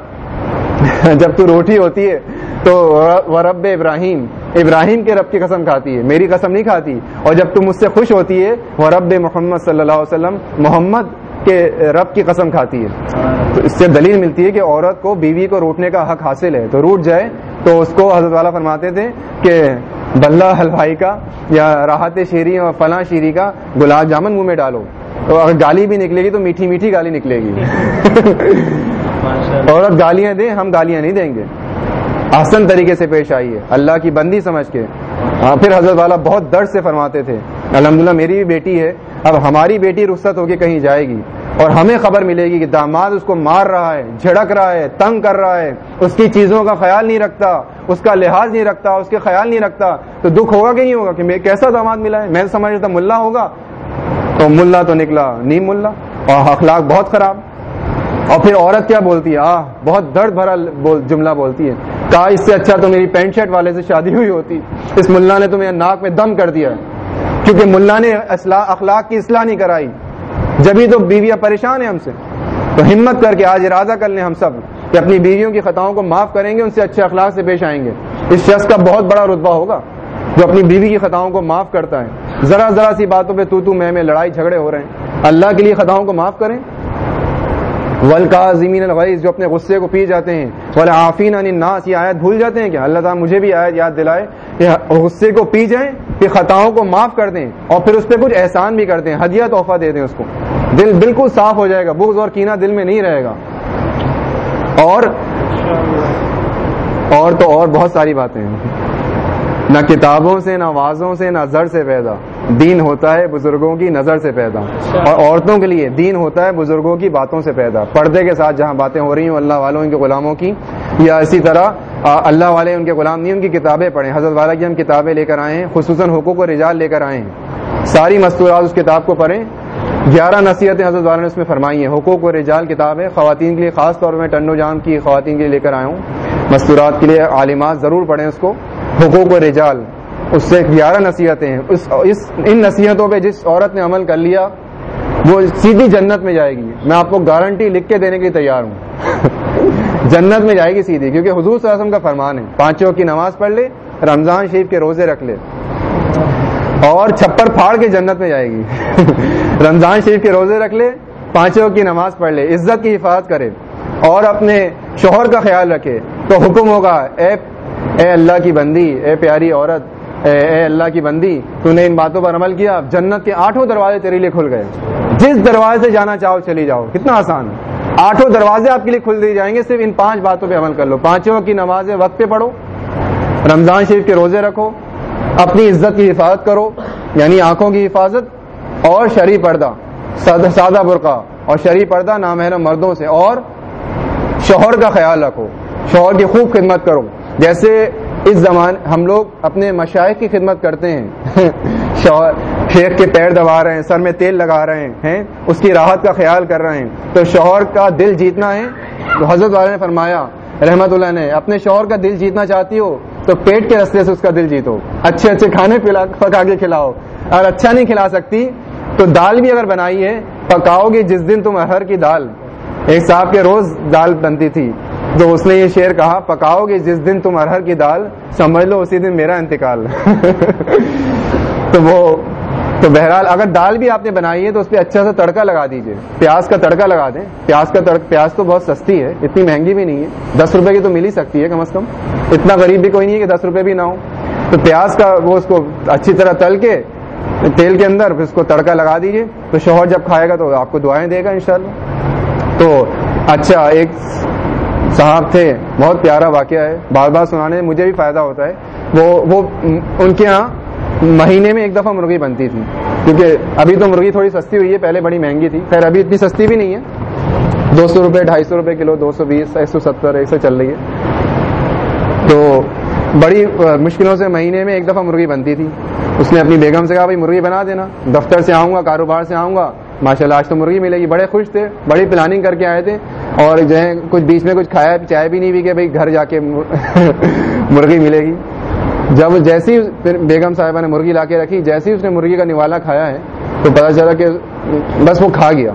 [LAUGHS] جب تو روٹی ہوتی ہے، تو وہ رب ابراہیم ابراہیم کے رب کی قسم کھاتی ہے۔ میری قسم نہیں کھاتی۔ اور جب تم مجھ سے خوش ہوتی ہے، وہ رب محمد صلی اللہ علیہ وسلم، محمد کے رب کی قسم کھاتی ہے۔ تو اس سے دلیل ملتی ہے کہ عورت کو بیوی کو روٹنے کا حق حاصل ہے۔ تو روٹ جائے تو اس کو حضرت والا فرماتے تھے کہ بلہ حلوائی کا یا راحت شیری اور فلاں شیری کا گلاب جامن منہ میں ڈالو۔ تو اگر گالی بھی نکلے گی تو میٹھی میٹھی گالی نکلے گی۔ عورت گالیاں دیں ہم گالیاں نہیں دیں گے۔ آسن طریقے سے پیش آئیے اللہ کی بندی سمجھ کے۔ ہاں پھر حضرت والا بہت درد سے فرماتے تھے۔ الحمدللہ میری بھی بیٹی ہے۔ اب ہماری بیٹی رخصت ہو کے کہیں جائے گی۔ اور ہمیں خبر ملے گی کہ داماد اس کو مار رہا ہے، جھڑک رہا ہے، تنگ کر رہا ہے۔ اس کی چیزوں کا خیال نہیں رکھتا، اس کا لحاظ نہیں رکھتا، اس کے خیال نہیں رکھتا۔ تو دکھ ہوگا کہ نہیں ہوگا کہ میں کیسا داماد ملا ہے؟ میں سمجھتا ملا ہوگا۔ تو ملا تو نکلا نیم ملا۔ اور اخلاق بہت خراب۔ اور پھر عورت کیا بولتی ہے؟ آہ، بہت درد بھرا جملہ بولتی ہے۔ کہا، اس سے اچھا تو میری پینٹ شرٹ والے سے شادی ہوئی ہوتی۔ اس ملا نے تمہیں ناک میں دم کر دیا۔ کیونکہ ملا نے اخلاق کی اصلاح نہیں کرائی۔ جبھی تو بیویاں پریشان ہیں ہم سے، تو ہمت کر کے آج ارادہ کر لیں ہم سب کہ اپنی بیویوں کی خطاؤں کو معاف کریں گے، ان سے اچھے اخلاق سے پیش آئیں گے۔ اس شخص کا بہت بڑا رتبہ ہوگا جو اپنی بیوی کی خطاؤں کو معاف کرتا ہے۔ ذرا ذرا سی باتوں پہ تو تو میں میں لڑائی جھگڑے ہو رہے ہیں۔ اللہ کے لیے خطاؤں کو معاف کریں۔ ولکا زمین الغیز جو اپنے غصے کو پی جاتے ہیں. ولا آفین الناس، یہ آیت بھول جاتے ہیں کہ اللہ تعالیٰ مجھے بھی آیت یاد دلائے کہ غصے کو پی جائیں پھر خطاؤں کو معاف کر دیں اور پھر اس پہ کچھ احسان بھی کر دیں۔ ہدیہ تحفہ دے دیں اس کو۔ دل بالکل صاف ہو جائے گا، بغض اور کینہ دل میں نہیں رہے گا۔ اور اور تو اور بہت ساری باتیں ہیں۔ نہ کتابوں سے نہ آوازوں سے نہ زر سے پیدا۔ دین ہوتا ہے بزرگوں کی نظر سے پیدا۔ اور عورتوں کے لیے دین ہوتا ہے بزرگوں کی باتوں سے پیدا۔ پردے کے ساتھ جہاں باتیں ہو رہی ہوں اللہ والوں ان کے غلاموں کی یا اسی طرح اللہ والے ان کے غلام نہیں ان کی کتابیں پڑھیں۔ حضرت والا کی ہم کتابیں لے کر آئے ہیں خصوصاً حقوق و رجال لے کر آئے ہیں ساری مستورات اس کتاب کو پڑھیں۔ گیارہ نصیحتیں حضرت والا نے اس میں فرمائی ہیں۔ حقوق و رجال کتاب ہے خواتین کے لیے خاص طور میں ٹنو جام کی خواتین کے لیے لے کر آیا ہوں۔ مستورات کے لیے عالمات ضرور پڑھیں اس کو۔ حقوق و رجال، اس سے گیارہ نصیحتیں ہیں۔ اس اس ان نصیحتوں پہ جس عورت نے عمل کر لیا، وہ سیدھی جنت میں جائے گی۔ میں آپ کو گارنٹی لکھ کے دینے کے لیے تیار ہوں۔ [LAUGHS] جنت میں جائے گی سیدھی، کیونکہ حضور صلی اللہ علیہ وسلم کا فرمان ہے، پانچوں کی نماز پڑھ لے، رمضان شریف کے روزے رکھ لے۔ اور چھپر پھاڑ کے جنت میں جائے گی۔ [LAUGHS] رمضان شریف کے روزے رکھ لے، پانچوں کی نماز پڑھ لے، عزت کی حفاظت کرے اور اپنے شوہر کا خیال رکھے۔ تو حکم ہوگا، اے اے اللہ کی بندی، اے پیاری عورت، اے اے اللہ کی بندی، تو نے ان باتوں پر عمل کیا جنت کے آٹھوں دروازے تیرے لیے کھل گئے۔ جس دروازے سے جانا چاہو چلی جاؤ۔ کتنا آسان۔ آٹھوں دروازے آپ کے لیے کھل دی جائیں گے، صرف ان پانچ باتوں پہ عمل کر لو۔ پانچوں کی نمازیں وقت پہ پڑھو، رمضان شریف کے روزے رکھو، اپنی عزت کی حفاظت کرو یعنی آنکھوں کی حفاظت، اور شریف پردہ، سادہ برقع، اور شریف پردہ نامحرم مردوں سے، اور شوہر کا خیال رکھو، شوہر کی خوب خدمت کرو۔ جیسے اس زمان ہم لوگ اپنے مشائق کی خدمت کرتے ہیں [LAUGHS] شیخ کے پیر دبا رہے ہیں، سر میں تیل لگا رہے ہیں اس کی راحت کا خیال کر رہے ہیں۔ تو شوہر کا دل جیتنا ہے؟ تو حضرت والے نے فرمایا، رحمت اللہ نے، اپنے شوہر کا دل جیتنا چاہتی ہو تو پیٹ کے رستے سے اس کا دل جیتو۔ اچھے اچھے کھانے پکا کے کھلاؤ۔ اگر اچھا نہیں کھلا سکتی، تو دال بھی اگر بنائی ہے، پکاؤ گی جس دن تم اہر کی دال۔ ایک صاحب کے روز دال بنتی تھی۔ تو اس نے یہ شعر کہا، پکاؤ گے جس دن تم ارہر کی دال سمجھ لو، اسی دن میرا انتقال۔ [LAUGHS] تو وہ، تو بہرحال اگر دال بھی آپ نے بنائی ہے تو اس پہ اچھا سا تڑکا لگا دیجیے پیاز کا تڑکا لگا دیں۔ پیاز کا تڑک، پیاز تو بہت سستی ہے، اتنی مہنگی بھی نہیں ہے۔ دس روپے کی تو مل ہی سکتی ہے کم از کم۔ اتنا غریب بھی کوئی نہیں ہے کہ دس روپے بھی نہ ہو۔ تو پیاز کا وہ اس کو اچھی طرح تل کے، تیل کے اندر اس کو تڑکا لگا دیجیے تو شوہر جب کھائے گا تو آپ کو دعائیں دے گا انشاءاللہ۔ تو اچھا ایک صاحب تھے، بہت پیارا واقعہ ہے۔ بار بار سنانے مجھے بھی فائدہ ہوتا ہے۔ وہ وہ ان کے ہاں مہینے میں ایک دفعہ مرغی بنتی تھی۔ کیونکہ ابھی تو مرغی تھوڑی سستی ہوئی ہے، پہلے بڑی مہنگی تھی۔ خیر، ابھی اتنی سستی بھی نہیں ہے۔ دو سو روپے، ڈھائی سو روپے کلو، دو سو بیس، ایک سو ستر، ایک سو چل رہی ہے۔ تو بڑی مشکلوں سے مہینے میں ایک دفعہ مرغی بنتی تھی۔ اس نے اپنی بیگم سے کہا، بھائی، مرغی بنا دینا۔ دفتر سے آؤں گا، کاروبار سے آؤں گا۔ ماشاء اللہ آج تو مرغی ملے گی۔ بڑے خوش تھے بڑی پلاننگ کر کے آئے تھے اور جو ہے کچھ بیچ میں کچھ کھایا چائے بھی نہیں بھی کہ بھائی گھر جا کے [LAUGHS] مرغی ملے گی۔ جب جیسی بیگم صاحبہ نے مرغی لا کے رکھی جیسی اس نے مرغی کا نوالا کھایا ہے تو پتا چلا کہ بس وہ کھا گیا۔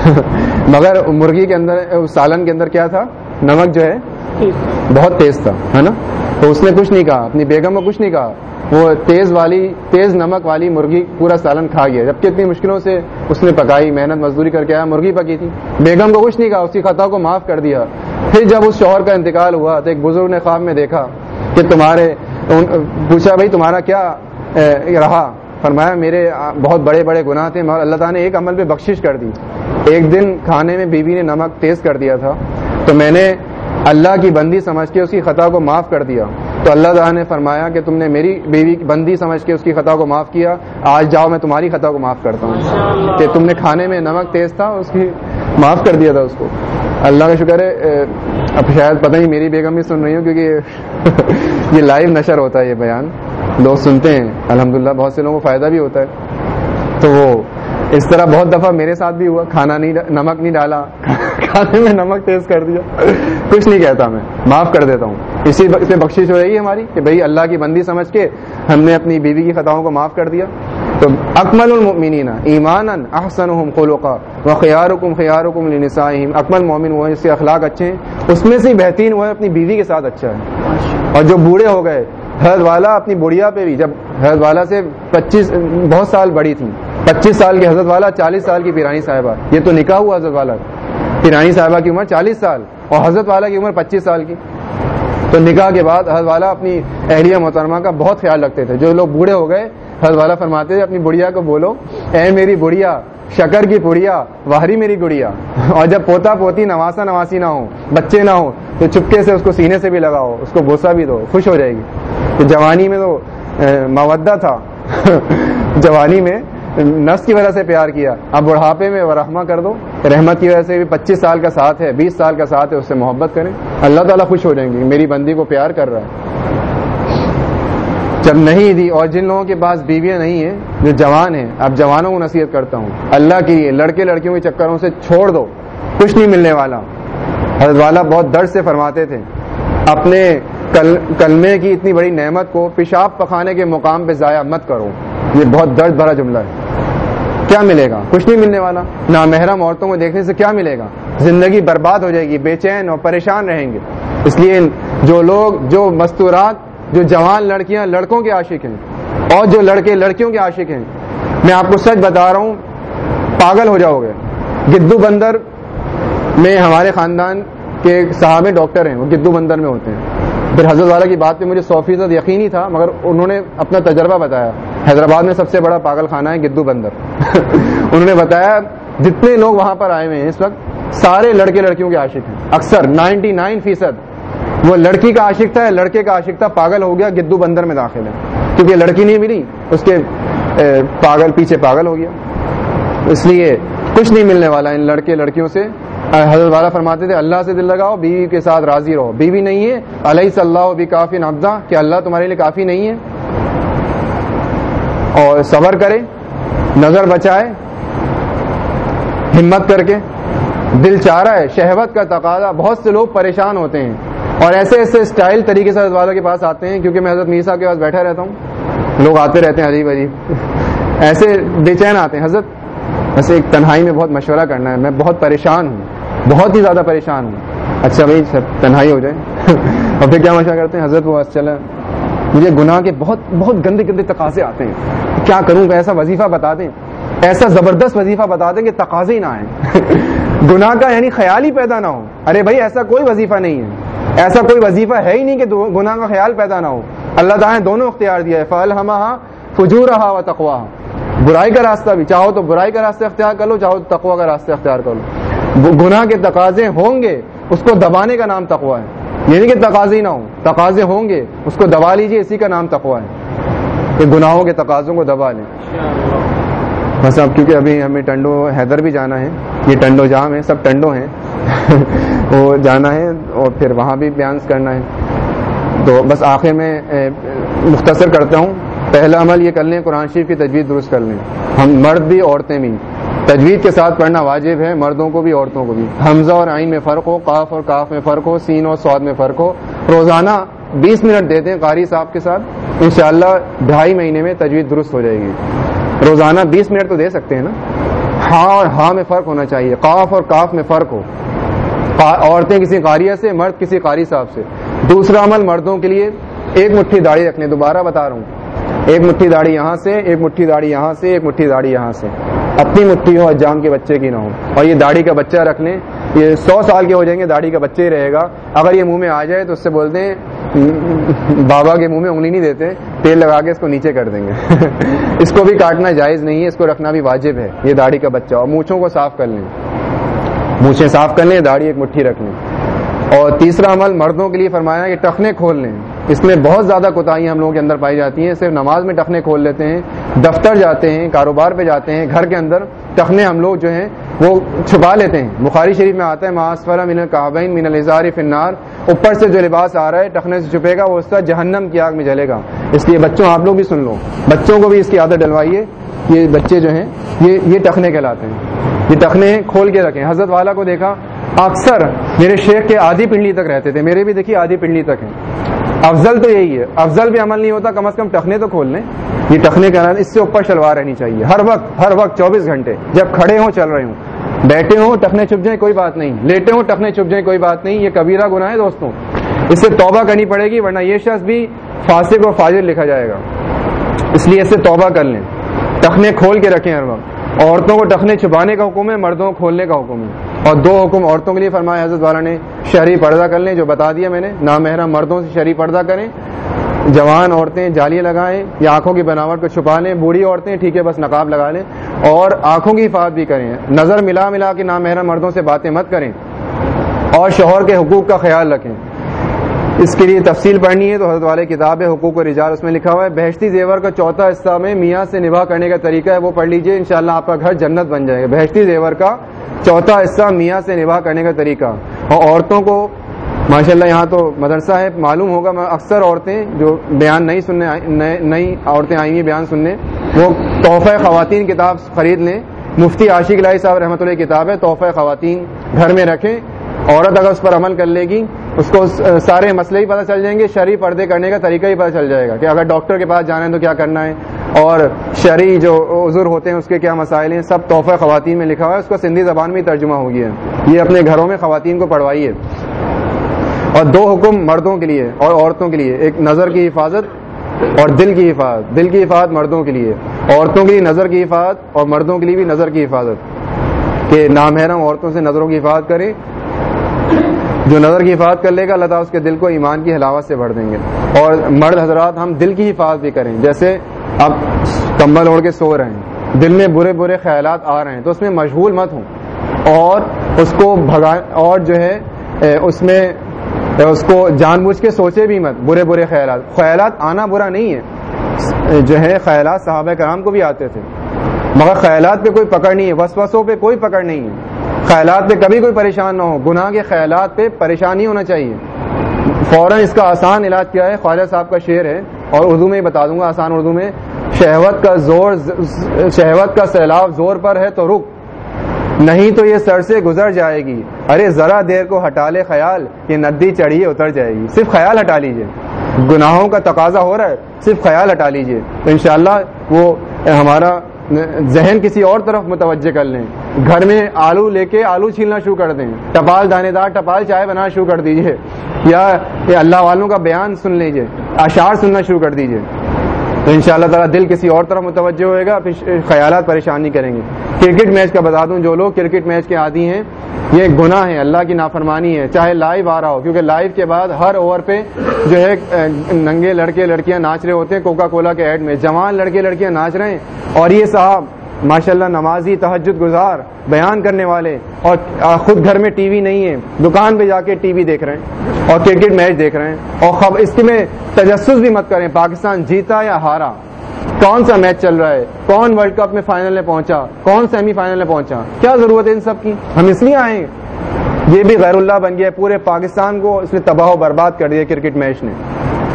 [LAUGHS] مگر مرغی کے اندر سالن کے اندر کیا تھا؟ نمک جو ہے بہت تیز تھا ہے نا؟ تو اس نے کچھ نہیں کہا اپنی بیگم کو کچھ نہیں کہا۔ وہ تیز والی، تیز نمک والی مرغی پورا سالن کھا گیا۔ جبکہ اتنی مشکلوں سے اس نے پکائی، محنت مزدوری کر کے آیا، مرغی پکی تھی۔ بیگم کو کچھ نہیں کہا اس کی خطا کو معاف کر دیا۔ پھر جب اس شوہر کا انتقال ہوا تو ایک بزرگ نے خواب میں دیکھا کہ تمہارے پوچھا، بھائی، تمہارا کیا رہا؟ فرمایا، میرے بہت بڑے بڑے گناہ تھے، مگر اللہ تعالیٰ نے ایک عمل پہ بخشش کر دی۔ ایک دن کھانے میں بیوی نے نمک تیز کر دیا تھا۔ تو میں نے اللہ کی بندی سمجھ کے اس کی خطا کو معاف کر دیا۔ تو اللہ تعالیٰ نے فرمایا کہ تم نے میری بیوی بندی سمجھ کے اس کی خطا کو معاف کیا۔ آج جاؤ میں تمہاری خطا کو معاف کرتا ہوں۔ کہ تم نے کھانے میں نمک تیز تھا اس کی معاف کر دیا تھا اس کو۔ اللہ کا شکر ہے اب شاید پتہ نہیں میری بیگم بھی سن رہی ہوں کیونکہ [LAUGHS] یہ لائیو نشر ہوتا ہے یہ بیان۔ لوگ سنتے ہیں۔ الحمدللہ بہت سے لوگوں کو فائدہ بھی ہوتا ہے۔ تو وہ اس طرح بہت دفعہ میرے ساتھ بھی ہوا کھانا نہیں نمک نہیں ڈالا۔ [LAUGHS] کھانے میں نمک تیز کر دیا۔ [LAUGHS] کچھ نہیں کہتا میں معاف کر دیتا ہوں۔ اسی سے بخشش ہو رہی ہے ہماری کہ بھئی اللہ کی بندی سمجھ کے ہم نے اپنی بیوی کی خطاؤں کو معاف کر دیا۔ تو اکمل المؤمنین ایمان احسنهم خلقا وخياركم خياركم لنسائهم اکمل مومن وہ جس کے اخلاق اچھے ہیں اس میں سے بہترین وہ ہے اپنی بیوی کے ساتھ اچھا ہے۔ اور جو بوڑھے ہو گئے حضرت والا اپنی بڑھیا پہ بھی، جب حضرت والا سے پچیس، بہت سال بڑی تھی پچیس سال کی حضرت والا، چالیس سال کی پیرانی صاحبہ۔ یہ تو نکاح ہوا حضرت والا۔ پیرانی صاحبہ کی عمر چالیس سال اور حضرت والا کی عمر پچیس سال کی۔ تو نکاح کے بعد حضرت والا اپنی اہلیہ محترمہ کا بہت خیال رکھتے تھے۔ جو لوگ بوڑھے ہو گئے، حضرت والا فرماتے تھے، اپنی بڑھیا کو بولو، اے میری بڑھیا، شکر کی پڑیا واہری میری گڑیا۔ اور جب پوتا پوتی، نواسا نواسی نہ ہو بچے نہ ہو تو چپکے سے اس کو سینے سے بھی لگاؤ، اس کو بوسا بھی دو، خوش ہو جائے گی۔ تو جوانی میں تو مودہ تھا۔ [LAUGHS] جوانی میں نفس کی وجہ سے پیار کیا۔ اب بڑھاپے میں رحمہ کر دو۔ رحمت کی وجہ سے بھی پچیس سال کا ساتھ ہے، بیس سال کا ساتھ ہے، اس سے محبت کریں۔ اللہ تعالیٰ خوش ہو جائیں گے۔ میری بندی کو پیار کر رہا ہے۔ جب نہیں دی، اور جن لوگوں کے پاس بیویاں نہیں ہیں، جو جوان ہیں، اب جوانوں کو نصیحت کرتا ہوں۔ اللہ کی لڑکے لڑکیوں کے چکروں سے چھوڑ دو۔ کچھ نہیں ملنے والا۔ حضرت والا بہت درد سے فرماتے تھے۔ اپنے کلمے کی اتنی بڑی نعمت کو پیشاب پخانے کے مقام پہ ضائع مت کرو۔ یہ بہت درد بھرا جملہ ہے۔ کیا ملے گا؟ کچھ نہیں ملنے والا۔ نہ محرم عورتوں کو دیکھنے سے کیا ملے گا؟ زندگی برباد ہو جائے گی، بے چین اور پریشان رہیں گے۔ اس لیے جو لوگ، جو مستورات، جو جوان لڑکیاں لڑکوں کے عاشق ہیں اور جو لڑکے لڑکیوں کے عاشق ہیں، میں آپ کو سچ بتا رہا ہوں، پاگل ہو جاؤ گے۔ گدو بندر میں ہمارے خاندان کے صاحب ڈاکٹر ہیں، وہ گدو بندر میں ہوتے ہیں۔ پھر حضرت والا کی بات پہ مجھے سو فیصد یقینی تھا، مگر انہوں نے اپنا تجربہ بتایا۔ حیدرآباد میں سب سے بڑا پاگل خانہ ہے گدو بندر۔ [LAUGHS] انہوں نے بتایا، جتنے لوگ وہاں پر آئے ہوئے ہیں اس وقت، سارے لڑکے لڑکیوں کے عاشق ہیں۔ اکثر نائنٹی نائن فیصد۔ وہ لڑکی کا عاشق تھا لڑکے کا عاشق تھا، پاگل ہو گیا، گدو بندر میں داخل ہے۔ کیونکہ لڑکی نہیں ملی، اس کے پاگل پیچھے پاگل ہو گیا۔ اس لیے کچھ نہیں ملنے والا ان لڑکے لڑکیوں سے۔ حضرت والا فرماتے تھے، اللہ سے دل لگاؤ، بیوی کے ساتھ راضی رہو۔ بیوی نہیں ہے علیہ صلی اللہ بھی کافی نفزہ کہ اللہ تمہارے لیے کافی نہیں ہے۔ اور صبر کرے، نظر بچائے، ہمت کر کے۔ دل چاہ رہا ہے، شہوت کا تقاضا۔ بہت سے لوگ پریشان ہوتے ہیں۔ اور ایسے ایسے اسٹائل طریقے سے حضرت والوں کے پاس آتے ہیں، کیونکہ میں حضرت میسا کے پاس بیٹھا رہتا ہوں۔ لوگ آتے رہتے ہیں عجیب عجیب۔ ایسے بے چین آتے ہیں۔ حضرت ایسے ایک تنہائی میں بہت مشورہ کرنا ہے۔ میں بہت پریشان ہوں۔ بہت ہی زیادہ پریشان ہوں۔ اچھا بھائی، سب تنہائی ہو جائے۔ [LAUGHS] اور پھر کیا مشورہ کرتے ہیں؟ حضرت وہ چلے مجھے گناہ کے بہت بہت گندے گندے تقاضے آتے ہیں۔ کیا کروں؟ ایسا وظیفہ بتا دیں۔ ایسا زبردست وظیفہ بتا دیں کہ تقاضے ہی نہ آئے [LAUGHS] گناہ کا یعنی خیال ہی پیدا نہ ہو۔ ارے بھائی، ایسا کوئی وظیفہ نہیں ہے۔ ایسا کوئی وظیفہ ہے ہی نہیں کہ گناہ کا خیال پیدا نہ ہو۔ اللہ تعالیٰ نے دونوں اختیار دیا ہے۔ فل ہما فجور رہا و تقوا برائی کا راستہ بھی۔ چاہو تو برائی کا راستہ اختیار کر لو، چاہو تو تقوا کا راستہ اختیار کر لو۔ گناہ کے تقاضے ہوں گے، اس کو دبانے کا نام تقوا ہے۔ یعنی کہ تقاضے نہ ہوں، تقاضے ہوں گے، اس کو دبا لیجیے اسی کا نام تقوا ہے۔ کہ گناہوں کے تقاضوں کو دبا لیں۔ بس اب کیونکہ ابھی ہمیں ٹنڈو، حیدر بھی جانا ہے۔ یہ ٹنڈو جام ہے، سب ٹنڈو ہیں۔ [LAUGHS] وہ جانا ہے اور پھر وہاں بھی بیانس کرنا ہے۔ تو بس آخر میں مختصر کرتا ہوں۔ پہلا عمل یہ کر لیں قرآن شریف کی تجویز درست کر لیں۔ ہم مرد بھی عورتیں بھی۔ تجوید کے ساتھ پڑھنا واجب ہے، مردوں کو بھی، عورتوں کو بھی۔ حمزہ اور آئین میں فرق ہو، قاف اور کاف میں فرق ہو، سین اور سواد میں فرق ہو۔ روزانہ بیس منٹ دے دیں قاری صاحب کے ساتھ، انشاءاللہ ڈھائی مہینے میں تجوید درست ہو جائے گی۔ روزانہ بیس منٹ تو دے سکتے ہیں نا؟ ہاں اور ہاں میں فرق ہونا چاہیے، قاف اور کاف میں فرق ہو۔ عورتیں کسی قاریہ سے، مرد کسی قاری صاحب سے۔ دوسرا عمل مردوں کے لیے، ایک مٹھی داڑھی رکھنے، دوبارہ بتا رہا ہوں۔ ایک مٹھی داڑھی یہاں سے، ایک مٹھی داڑھی یہاں سے، ایک مٹھی داڑھی یہاں سے۔ اپنی مٹھی ہو جام کے بچے کی نہ ہو۔ اور یہ داڑھی کا بچہ رکھ لیں، یہ سو سال کے ہو جائیں گے، داڑھی کا بچہ ہی رہے گا۔ اگر یہ منہ میں آ جائے تو اس سے بولتے ہیں بابا کے منہ میں انگلی نہیں دیتے، تیل لگا کے اس کو نیچے کر دیں گے۔ [LAUGHS] اس کو بھی کاٹنا جائز نہیں ہے، اس کو رکھنا بھی واجب ہے، یہ داڑھی کا بچہ۔ اور مونچھوں کو صاف کر لیں۔ مونچھیں صاف کر لیں، داڑھی ایک مٹھی رکھ لیں۔ اور تیسرا عمل مردوں کے لیے فرمایا کہ ٹخنے کھول لیں۔ اس میں بہت زیادہ کوتاہیاں ہم لوگوں کے اندر پائی جاتی ہیں، صرف نماز میں ٹخنے کھول لیتے ہیں، دفتر جاتے ہیں، کاروبار پہ جاتے ہیں، گھر کے اندر ٹخنے ہم لوگ جو ہیں وہ چھپا لیتے ہیں۔ بخاری شریف میں آتا ہے ماسفرا من القابین من الزار فنار اوپر سے جو لباس آ رہا ہے، ٹخنے سے چھپے گا، وہ اس کا جہنم کی آگ میں جلے گا۔ اس لیے بچوں، آپ لوگ بھی سن لو، بچوں کو بھی اس کی عادت ڈلوائیے یہ بچے جو ہیں، یہ یہ ٹخنے کہلاتے ہیں۔ یہ ٹخنے کھول کے رکھیں۔ حضرت والا کو دیکھا، اکثر میرے شیخ کے آدھی پنڈلی تک رہتے تھے، میرے بھی دیکھیے آدھی پنڈلی تک ہیں۔ افضل تو یہی ہے۔ افضل بھی عمل نہیں ہوتا، کم از کم ٹخنے تو کھول لیں۔ یہ ٹخنے کا اس سے اوپر شلوار رہنی چاہیے۔ ہر وقت ہر وقت، چوبیس گھنٹے۔ جب کھڑے ہوں، چل رہے ہوں۔ بیٹھے ہوں، ٹخنے چھپ جائیں، کوئی بات نہیں۔ لیٹے ہوں، ٹخنے چھپ جائیں، کوئی بات نہیں۔ یہ کبیرہ گناہ ہے دوستوں۔ اس سے توبہ کرنی پڑے گی، ورنہ یہ شخص بھی فاسق و فاضل لکھا جائے گا۔ اس لیے اس سے توبہ کر لیں۔ ٹخنے کھول کے رکھیں ہر وقت۔ عورتوں کو ٹخنے چھپانے کا حکم ہے، مردوں کو کھولنے کا حکم ہے۔ اور دو حکم عورتوں کے لیے فرمایا حضرت والا نے شہری پردہ کر لیں، جو بتا دیا میں نے، نامحرم مردوں سے شہری پردہ کریں، جوان عورتیں جالیاں لگائیں یا آنکھوں کی بناوٹ کو چھپا لیں، بوڑھی عورتیں ٹھیک ہے، بس نقاب لگا لیں، اور آنکھوں کی حفاظت بھی کریں۔ نظر ملا ملا کے نامحرم مردوں سے باتیں مت کریں، اور شوہر کے حقوق کا خیال رکھیں۔ اس کے لیے تفصیل پڑھنی ہے تو حضرت والے کتاب ہے، حقوق و رجال، اس میں لکھا ہوا ہے، بہشتی زیور کا چوتھا حصہ میں میاں سے نباہ کرنے کا طریقہ ہے، وہ پڑھ لیجیے، انشاءاللہ آپ کا گھر جنت بن جائے گا۔ بہشتی زیور کا چوتھا حصہ میاں سے نباہ کرنے کا طریقہ۔ اور عورتوں کو ماشاء اللہ یہاں تو مدرسہ ہے، معلوم ہوگا اکثر عورتیں جو بیان نہیں سننے نئی عورتیں آئیں گی بیان سننے، وہ تحفہ خواتین کتاب خرید لیں۔ مفتی عاشق لائی صاحب رحمۃ اللہ کتاب ہے، تحفہ خواتین گھر میں رکھیں، عورت اگر اس پر عمل کر لے گی اس کو سارے مسئلے ہی پتہ چل جائیں گے، شرعی پردے کرنے کا طریقہ ہی پتہ چل جائے گا کہ اگر ڈاکٹر کے پاس جانا ہے تو کیا کرنا ہے؟ اور شرعی جو عذر ہوتے ہیں، اس کے کیا مسائل ہیں؟ سب تحفہ خواتین میں لکھا ہوا ہے، اس کو سندھی زبان میں ترجمہ ہو گیا ہے۔ یہ اپنے گھروں میں خواتین کو پڑھوائیے۔ اور دو حکم مردوں کے لیے اور عورتوں کے لیے، ایک نظر کی حفاظت اور دل کی حفاظت۔ دل کی حفاظت مردوں کے لیے۔ عورتوں کے لیے نظر کی حفاظت اور مردوں کے لیے بھی نظر کی حفاظت۔ کہ نامحرم عورتوں سے نظروں کی حفاظت کریں۔ جو نظر کی حفاظت کر لے گا، اللہ تعالیٰ اس کے دل کو ایمان کی حلاوت سے بھر دیں گے۔ اور مرد حضرات، ہم دل کی حفاظت بھی کریں۔ جیسے اب کمبل اوڑھ کے سو رہے ہیں، دل میں برے برے خیالات آ رہے ہیں، تو اس میں مشغول مت ہوں۔ اور اس کو بھگا، اور جو ہے اس میں اس کو جان بوجھ کے سوچے بھی مت۔ برے برے خیالات۔ خیالات آنا برا نہیں ہے۔ جو ہے، خیالات صحابہ کرام کو بھی آتے تھے۔ مگر خیالات پہ کوئی پکڑ نہیں ہے، وسوسوں پہ کوئی پکڑ نہیں ہے۔ خیالات پہ کبھی کوئی پریشان نہ ہو۔ گناہ کے خیالات پہ پریشانی ہونا چاہیے۔ فوراً اس کا آسان علاج کیا ہے؟ خواجہ صاحب کا شعر ہے اور اردو میں ہی بتا دوں گا، آسان اردو میں۔ شہوت کا زور، شہوت کا سیلاب زور پر ہے تو رک۔ نہیں تو یہ سر سے گزر جائے گی۔ ارے ذرا دیر کو ہٹا لے خیال، یہ ندی چڑھیے اتر جائے گی۔ صرف خیال ہٹا لیجیے۔ گناہوں کا تقاضا ہو رہا ہے، صرف خیال ہٹا لیجیے۔ تو انشاءاللہ وہ ہمارا ذہن کسی اور طرف متوجہ کر لیں۔ گھر میں آلو لے کے آلو چھیلنا شروع کر دیں۔ ٹپال دانے دار، ٹپال چائے بنانا شروع کر دیجیے۔ یا اللہ والوں کا بیان سن لیجیے۔ اشعار سننا شروع کر دیجیے۔ تو ان شاء اللہ تعالیٰ دل کسی اور طرف متوجہ ہوئے گا، پھر خیالات پریشان نہیں کریں گے۔ کرکٹ میچ کا بتا دوں، جو لوگ کرکٹ میچ کے عادی ہیں یہ گناہ ہے، اللہ کی نافرمانی ہے، چاہے لائیو آ رہا ہو، کیونکہ لائیو کے بعد ہر اوور پہ جو ہے ننگے لڑکے، لڑکیاں ناچ رہے ہوتے ہیں کوکا کولا کے ایڈ میں۔ جوان لڑکے، لڑکیاں ناچ رہے ہیں۔ اور یہ صاحب ماشاء اللہ نمازی تحجد گزار، بیان کرنے والے، اور خود گھر میں ٹی وی نہیں ہے، دکان پہ جا کے ٹی وی دیکھ رہے ہیں، اور کرکٹ میچ دیکھ رہے ہیں۔ اور اس میں تجسس بھی مت کریں، پاکستان جیتا یا ہارا۔ کون سا میچ چل رہا ہے؟ کون ورلڈ کپ میں فائنل میں پہنچا؟ کون سیمی فائنل میں پہنچا؟ کیا ضرورت ہے ان سب کی؟ ہم اس لیے آئے یہ بھی غیر اللہ بن گیا پورے پاکستان کو اس نے تباہ و برباد کر دیا کرکٹ میچ نے۔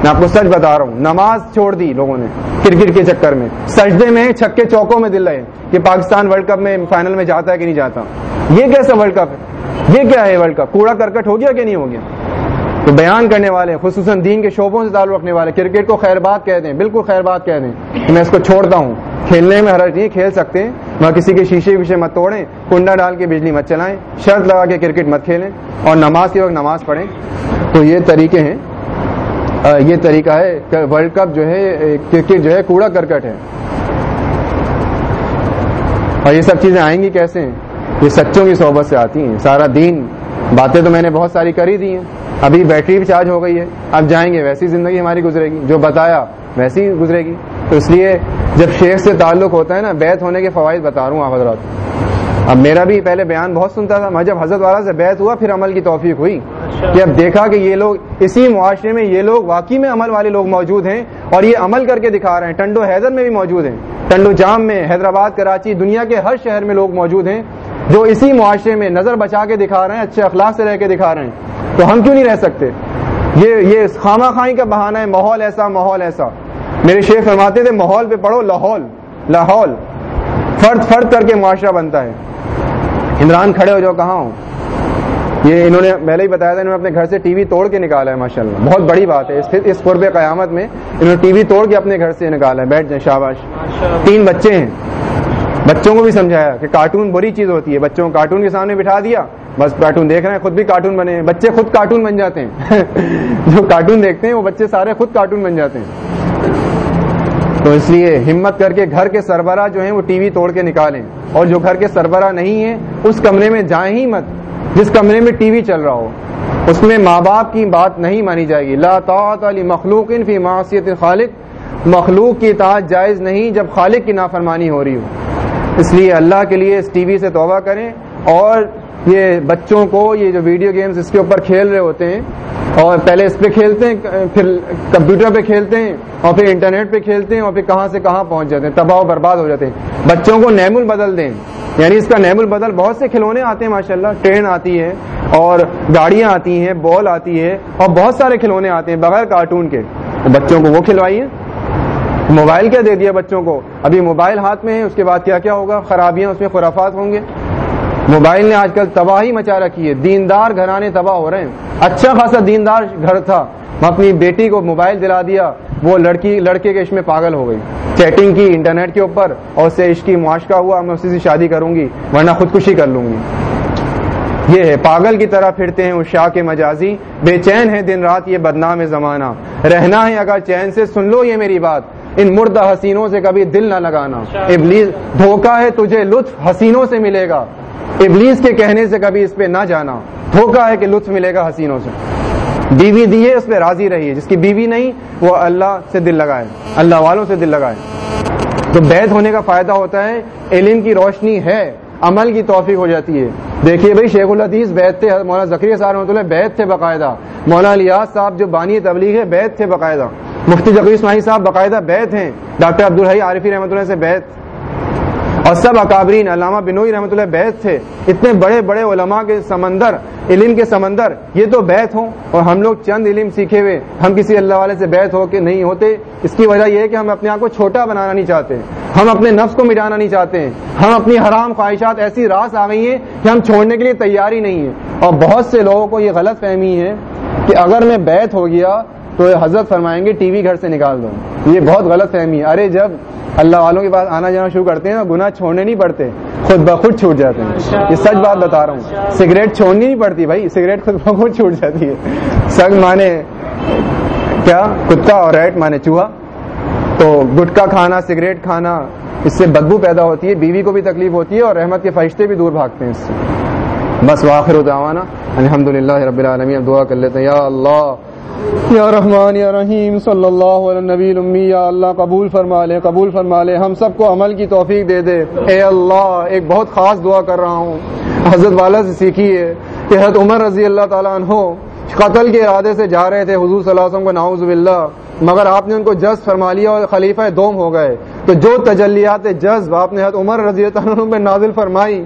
میں آپ کو سچ بتا رہا ہوں، نماز چھوڑ دی لوگوں نے کرکٹ کے چکر میں۔ سجدے میں چھکے چوکوں میں دل رہے کہ پاکستان ورلڈ کپ میں فائنل میں جاتا ہے کہ نہیں جاتا۔ یہ کیسا ورلڈ کپ ہے؟ یہ کیا ہے ورلڈ کپ؟ کوڑا کرکٹ ہو گیا کہ نہیں ہو گیا؟ تو بیان کرنے والے، خصوصاً دین کے شعبوں سے تعلق رکھنے والے، کرکٹ کو خیر بات کہہ دیں، بالکل خیر بات کہہ دیں میں اس کو چھوڑتا ہوں۔ کھیلنے میں حرج نہیں، کھیل سکتے ہیں وہاں کسی کے شیشے ویشے مت توڑیں، کنڈا ڈال کے بجلی مت چلائیں، شرط لگا کے کرکٹ مت کھیلیں، اور نماز کے وقت نماز پڑھیں۔ تو یہ طریقے ہیں۔ یہ طریقہ ہے ورلڈ کپ جو ہے، کرکٹ جو ہے، کوڑا کرکٹ ہے۔ اور یہ سب چیزیں آئیں گی کیسے؟ ہیں یہ سچوں کی صحبت سے آتی ہیں۔ سارا دین باتیں تو میں نے بہت ساری کری دی ہیں۔ ابھی بیٹری بھی چارج ہو گئی ہے۔ اب جائیں گے ویسی زندگی ہماری گزرے گی۔ جو بتایا ویسی گزرے گی۔ تو اس لیے جب شیخ سے تعلق ہوتا ہے نا بیت ہونے کے فوائد بتا رہا ہوں آپ حضرات۔ اب میرا بھی پہلے بیان بہت سنتا تھا میں جب حضرت والا سے بیت ہوا پھر عمل کی توفیق ہوئی۔ کہ اب دیکھا کہ یہ لوگ اسی معاشرے میں یہ لوگ واقعی میں عمل والے لوگ موجود ہیں اور یہ عمل کر کے دکھا رہے ہیں۔ ٹنڈو حیدر میں بھی موجود ہیں۔ ٹنڈو جام میں حیدرآباد کراچی دنیا کے ہر شہر میں لوگ موجود ہیں۔ جو اسی معاشرے میں نظر بچا کے دکھا رہے ہیں اچھے اخلاق سے رہ کے دکھا رہے ہیں تو ہم کیوں نہیں رہ سکتے؟ یہ یہ خامہ خائی کا بہانہ ہے ماحول ایسا ماحول ایسا۔ میرے شیخ فرماتے تھے ماحول پہ پڑھو لاہور لاہور فرد فرد کر کے معاشرہ بنتا ہے۔ عمران کھڑے ہو جاؤ کہاں ہوں؟ یہ انہوں نے پہلے ہی بتایا تھا انہوں نے اپنے گھر سے ٹی وی توڑ کے نکالا ہے ماشاء اللہ بہت بڑی بات ہے۔ اس قرب قیامت میں انہوں نے ٹی وی توڑ کے اپنے گھر سے نکالا ہے۔ بیٹھ جائیں شاباش۔ تین بچے ہیں۔ بچوں کو بھی سمجھایا کہ کارٹون بری چیز ہوتی ہے، بچوں کو کارٹون کے سامنے بٹھا دیا، بس کارٹون دیکھ رہے ہیں، خود بھی کارٹون بنے ہیں۔ بچے خود کارٹون بن جاتے ہیں۔ [LAUGHS] جو کارٹون دیکھتے ہیں، وہ بچے سارے خود کارٹون بن جاتے ہیں۔ تو اس لیے ہمت کر کے گھر کے سربراہ جو ہیں، وہ ٹی وی توڑ کے نکالیں۔ اور جو گھر کے سربراہ نہیں ہیں، اس کمرے میں جائیں ہی مت۔ جس کمرے میں ٹی وی چل رہا ہو، اس میں ماں باپ کی بات نہیں مانی جائے گی۔ لا طاعت علی مخلوق فی معصیت خالق۔ مخلوق کی اطاعت جائز نہیں جب خالق کی نافرمانی ہو رہی ہو۔ اس لیے اللہ کے لیے اس ٹی وی سے توبہ کریں اور یہ بچوں کو یہ جو ویڈیو گیمز اس کے اوپر کھیل رہے ہوتے ہیں اور پہلے اس پہ کھیلتے ہیں، پھر کمپیوٹر پہ کھیلتے ہیں اور پھر انٹرنیٹ پہ کھیلتے ہیں اور پھر کہاں سے کہاں پہنچ جاتے ہیں، تباہ و برباد ہو جاتے ہیں۔ بچوں کو نیم البدل دیں۔ یعنی اس کا نیم البدل بہت سے کھلونے آتے ہیں، ماشاءاللہ، ٹرین آتی ہے اور گاڑیاں آتی ہیں، بال آتی ہے اور بہت سارے کھلونے آتے ہیں بغیر کارٹون کے۔ بچوں کو وہ کھلوائیے۔ موبائل کیا دے دیا بچوں کو؟ ابھی موبائل ہاتھ میں ہے، اس کے بعد کیا کیا ہوگا؟ خرابیاں اس میں خرافات ہوں گے۔ موبائل نے آج کل تباہی مچا رکھی ہے۔ دیندار گھرانے تباہ ہو رہے ہیں۔ اچھا خاصا دیندار گھر تھا۔ میں اپنی بیٹی کو موبائل دلا دیا، وہ لڑکی، لڑکے کے عشق میں پاگل ہو گئی۔ چیٹنگ کی انٹرنیٹ کے اوپر، اور اسے عشق کی معاشقہ ہوا، میں اسی سے شادی کروں گی، ورنہ خودکشی کر لوں گی۔ یہ ہے، پاگل کی طرح پھرتے ہیں اس شاہ کے مجازی۔ بے چین ہے دن رات، یہ بدنام زمانہ۔ رہنا ہے اگر چین سے، سن لو یہ میری بات۔ ان مردہ حسینوں سے کبھی دل نہ لگانا۔ ابلیس دھوکا ہے تجھے لطف حسینوں سے ملے گا۔ ابلیس کے کہنے سے کبھی اس پہ نہ جانا۔ دھوکا ہے کہ لطف ملے گا حسینوں سے۔ بیوی دیے اس پہ راضی رہی ہے جس کی بیوی نہیں، وہ اللہ سے دل لگائے۔ اللہ والوں سے دل لگائے۔ تو بیت ہونے کا فائدہ ہوتا ہے، علم کی روشنی ہے، عمل کی توفیق ہو جاتی ہے۔ دیکھیے بھائی، شیخ الحدیث بیت تھے، مولانا ذکری صاحب رحمۃ اللہ بیت تھے باقاعدہ۔ مولانا الیاس صاحب جو بانی تبلیغ ہے بیت تھے باقاعدہ۔ مفتی ذکری اسماعی صاحب باقاعدہ بیت ہیں۔ ڈاکٹر عبدالحی عارفی رحمۃ اللہ سے بیت۔ اور سب اکابرین، علامہ بنوئی رحمۃ اللہ بیت تھے۔ اتنے بڑے بڑے علماء کے سمندر، علم کے سمندر، یہ تو بیت ہوں۔ اور ہم لوگ چند علم سیکھے ہوئے۔ ہم کسی اللہ والے سے بیت ہو کے نہیں ہوتے۔ اس کی وجہ یہ ہے کہ ہم اپنے آپ کو چھوٹا بنانا نہیں چاہتے۔ ہم اپنے نفس کو مٹانا نہیں چاہتے ہیں۔ ہم اپنی حرام خواہشات ایسی راس آ گئی ہیں کہ ہم چھوڑنے کے لیے تیار ہی نہیں ہیں۔ اور بہت سے لوگوں کو یہ غلط فہمی ہے کہ اگر میں بیت ہو گیا تو حضرت فرمائیں گے ٹی وی گھر سے نکال دو۔ یہ بہت غلط فہمی ہے۔ ارے جب اللہ والوں کے پاس آنا جانا شروع کرتے ہیں گناہ چھوڑنے نہیں پڑتے۔ خود بخود چھوٹ جاتے ہیں۔ یہ سچ بات بتا رہا ہوں۔ سگریٹ چھوڑنی نہیں پڑتی بھائی۔ سگریٹ خود بخود چھوٹ جاتی ہے۔ سگ مانے کیا؟ کتا اور ریٹ مانے چوہا۔ تو گٹکا کھانا سگریٹ کھانا اس سے بدبو پیدا ہوتی ہے بیوی کو بھی تکلیف ہوتی ہے اور رحمت کے فرشتے بھی دور بھاگتے ہیں اس سے۔ بس واخر دعوانا الحمد للہ رب العالمین۔ دعا کر لیتے ہیں یا اللہ یا رحمان، یا رحیم، صلی اللہ علیہ نبی الامی، یا اللہ قبول فرما لے، قبول فرما لے، ہم سب کو عمل کی توفیق دے دے۔ اے اللہ، ایک بہت خاص دعا کر رہا ہوں۔ حضرت والا سے سیکھی ہے کہ حضرت عمر رضی اللہ تعالیٰ عنہ قتل کے ارادے سے جا رہے تھے حضور صلی اللہ علیہ وسلم کو ناؤز باللہ۔ مگر آپ نے ان کو جذب فرما لیا اور خلیفہ دوم ہو گئے۔ تو جو تجلیات جذب آپ نے حضرت عمر رضی اللہ عنہ پہ نازل فرمائی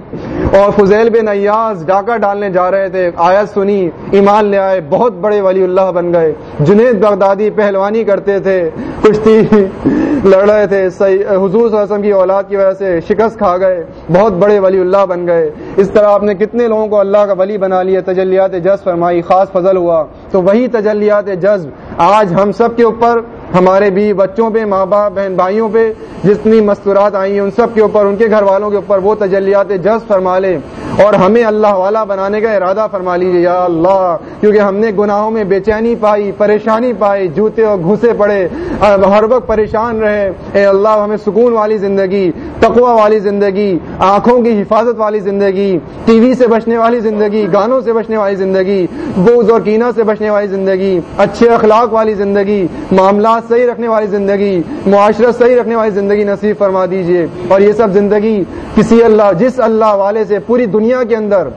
اور فضیل بن ایاز ڈاکہ ڈالنے جا رہے تھے۔ آیت سنی، ایمان لے آئے، بہت بڑے ولی اللہ بن گئے۔ جنید بغدادی پہلوانی کرتے تھے، کشتی [LAUGHS] لڑ رہے تھے۔ حضور صلی اللہ علیہ وسلم کی اولاد کی وجہ سے شکست کھا گئے۔ بہت بڑے ولی اللہ بن گئے۔ اس طرح آپ نے کتنے لوگوں کو اللہ کا ولی بنا لیا، تجلیات جذب فرمائی، خاص فضل ہوا۔ تو وہی تجلیات جذب آج ہم سب کے اوپر ہمارے بھی بچوں پہ، ماں باپ، بہن بھائیوں پہ جتنی مستورات آئی ہیں، ان سب کے اوپر، ان کے گھر والوں کے اوپر وہ تجلیات جذب فرما لے اور ہمیں اللہ والا بنانے کا ارادہ فرما لیجیے یا اللہ، کیونکہ ہم نے گناہوں میں بے چینی پائی، پریشانی پائی، جوتے اور گھسے پڑے۔ ہر وقت پریشان رہے۔ اے اللہ، ہمیں سکون والی زندگی تقوا والی زندگی، آنکھوں کی حفاظت والی زندگی، ٹی وی سے بچنے والی زندگی، گانوں سے بچنے والی زندگی، بوز اور کینہ سے بچنے والی زندگی، اچھے اخلاق والی زندگی، معاملات صحیح رکھنے والی زندگی، معاشرت صحیح رکھنے والی زندگی نصیب فرما دیجیے اور یہ سب زندگی کسی اللہ، جس اللہ والے سے پوری دنیا دنیا کے اندر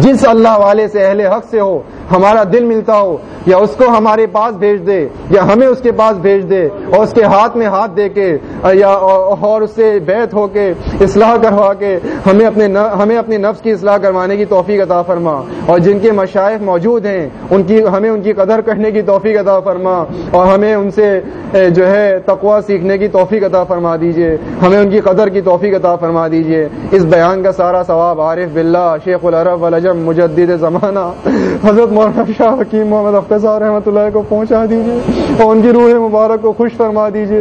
جس اللہ والے سے اہل حق سے ہو ہمارا دل ملتا ہو، یا اس کو ہمارے پاس بھیج دے، یا ہمیں اس کے پاس بھیج دے، اور اس کے ہاتھ میں ہاتھ دے کے، یا اور اس سے بیت ہو کے اصلاح کروا کے ہمیں اپنے ہمیں اپنی نفس کی اصلاح کروانے کی توفیق عطا فرما۔ اور جن کے مشائق موجود ہیں، ان کی، ہمیں ان کی قدر کرنے کی توفیق عطا فرما۔ اور ہمیں ان سے جو ہے تقوا سیکھنے کی توفیق عطا فرما دیجیے ہمیں ان کی قدر کی توفیق عطا فرما دیجیے اس بیان کا سارا ثواب عارف بلّہ شیخ العرب الجم مجدد زمانہ۔ حضرت مولانا شاہ حکیم محمد افتہ رحمۃ اللہ کو پہنچا دیجیے اور ان کی روح مبارک کو خوش فرما دیجیے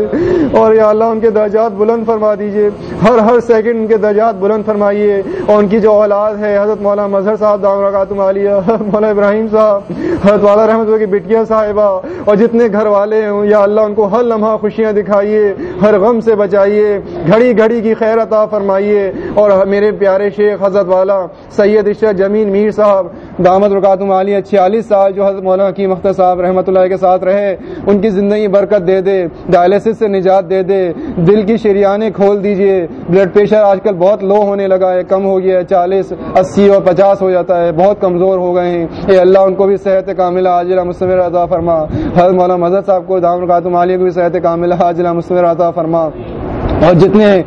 اور یا اللہ ان کے درجات بلند فرما دیجیے ہر ہر سیکنڈ ان کے درجات بلند فرمائیے اور ان کی جو اولاد ہے حضرت مولانا مظہر صاحب دامرکاتم عالیہ [LAUGHS] مولانا ابراہیم صاحب حضرت والا رحمۃ اللہ کی بٹیا صاحبہ، اور جتنے گھر والے ہوں، یا اللہ ان کو ہر لمحہ خوشیاں دکھائیے، ہر غم سے بچائیے، گھڑی گھڑی کی خیر عطا فرمائیے۔ اور میرے پیارے شیخ حضرت والا سید عشر جمین میر صاحب دامت رکاتم عالیہ چھیالیس سال جو حضرت مولانا کی مختر صاحب رحمۃ اللہ کے ساتھ رہے، ان کی زندگی برکت دے دے ڈائلسس سے نجات دے دے، دل کی شریانے کھول دیجیے۔ بلڈ پریشر آج کل بہت لو ہونے لگا ہے، کم ہو گیا ہے، چالیس، اسی اور پچاس ہو جاتا ہے، بہت کمزور ہو گئے ہیں۔ اے اللہ، ان کو بھی صحت کاملہ عاجلہ مستمر، عطا فرما۔ حضرت مولانا مذہب صاحب کو دام رکاتم عالیہ کو بھی صحت کاملہ عاجلہ مستمر، عطا فرما۔ اور جتنے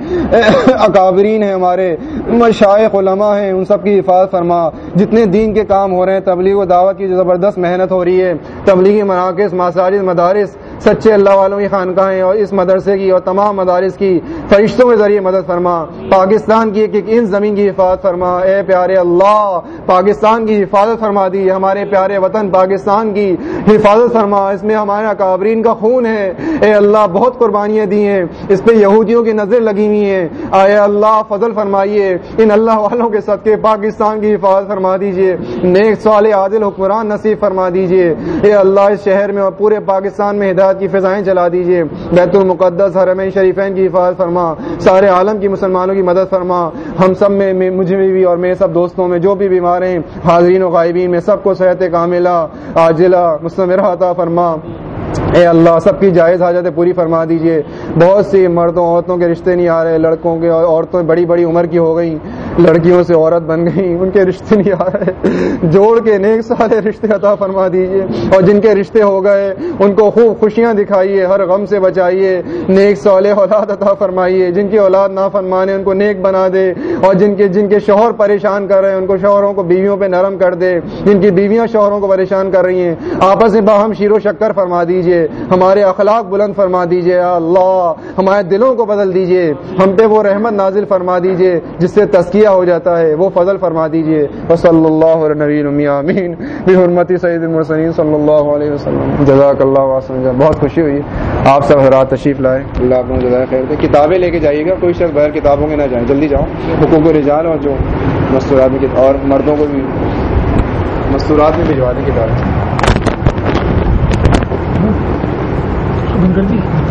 اکابرین ہیں ہمارے مشائق علماء ہیں، ان سب کی حفاظت فرما۔ جتنے دین کے کام ہو رہے ہیں، تبلیغ و دعوت کی زبردست محنت ہو رہی ہے، تبلیغی مراکز مساجد مدارس سچے اللہ والوں کی خانقاہیں اور اس مدرسے کی اور تمام مدارس کی فرشتوں کے ذریعے مدد فرما۔ پاکستان کی ایک ان زمین کی حفاظت فرما۔ اے پیارے اللہ، پاکستان کی حفاظت فرما دی۔ ہمارے پیارے وطن پاکستان کی حفاظت فرما۔ اس میں ہمارے اکابرین کا خون ہے۔ اے اللہ، بہت قربانیاں دی ہیں۔ اس پہ یہودیوں کی نظر لگی ہوئی ہیں۔ اے اللہ، فضل فرمائیے۔ ان اللہ والوں کے صدقے پاکستان کی حفاظت فرما دیجیے۔ نیک سوال عادل حکمران نصیب فرما دیجیے۔ اے اللہ، اس شہر میں اور پورے پاکستان میں ہدایت کی فضائیں چلا دیجیے۔ بیت المقدس، حرمین شریفین کی حفاظت فرما۔ سارے عالم کی مسلمانوں کی مدد فرما۔ ہم سب میں مجھے بھی اور میرے سب دوستوں میں جو بھی بیمار ہیں، حاضرین و غائبین میں سب کو صحت کاملہ، عاجلہ مستمرہ عطا فرما۔ اے اللہ، سب کی جائز حاجتیں پوری فرما دیجیے۔ بہت سی مردوں، عورتوں کے رشتے نہیں آ رہے، لڑکوں کے، اور عورتوں بڑی بڑی عمر کی ہو گئیں، لڑکیوں سے عورت بن گئی ان کے رشتے نہیں آ رہے۔ جوڑ کے نیک سارے رشتے عطا فرما دیجیے اور جن کے رشتے ہو گئے، ان کو خوب خوشیاں دکھائیے، ہر غم سے بچائیے، نیک سال اولاد عطا فرمائیے۔ جن کی اولاد نہ فرمانے، ان کو نیک بنا دے۔ اور جن کے جن کے شوہر پریشان کر رہے ہیں، ان کو شوہروں کو بیویوں پہ نرم کر دے۔ جن کی بیویاں شوہروں کو پریشان کر رہی ہیں، آپس میں باہم شیر و شکر فرما دیجیے دیجیے، ہمارے اخلاق بلند فرما دیجیے اللہ، ہمارے دلوں کو بدل دیجیے ہم پہ وہ رحمت نازل فرما دیجیے جس سے تسکیہ ہو جاتا ہے، وہ فضل فرما دیجیے صلی اللہ علیہ امین بحرمتی سعید المرسلین صلی اللہ علیہ وسلم۔ جزاک اللہ وسلم بہت خوشی ہوئی۔ آپ سب حضرات تشریف لائے۔ اللہ آپ جزائے خیر دے۔ کتابیں لے کے جائیے گا۔ کوئی شخص بغیر کتابوں کے نہ جائیں جلدی جاؤ۔ حقوق و رجال اور جو مستورات میں اور مردوں کو بھی مستورات میں بھجوا دیں کتابیں۔ بند کر دی بند کر دی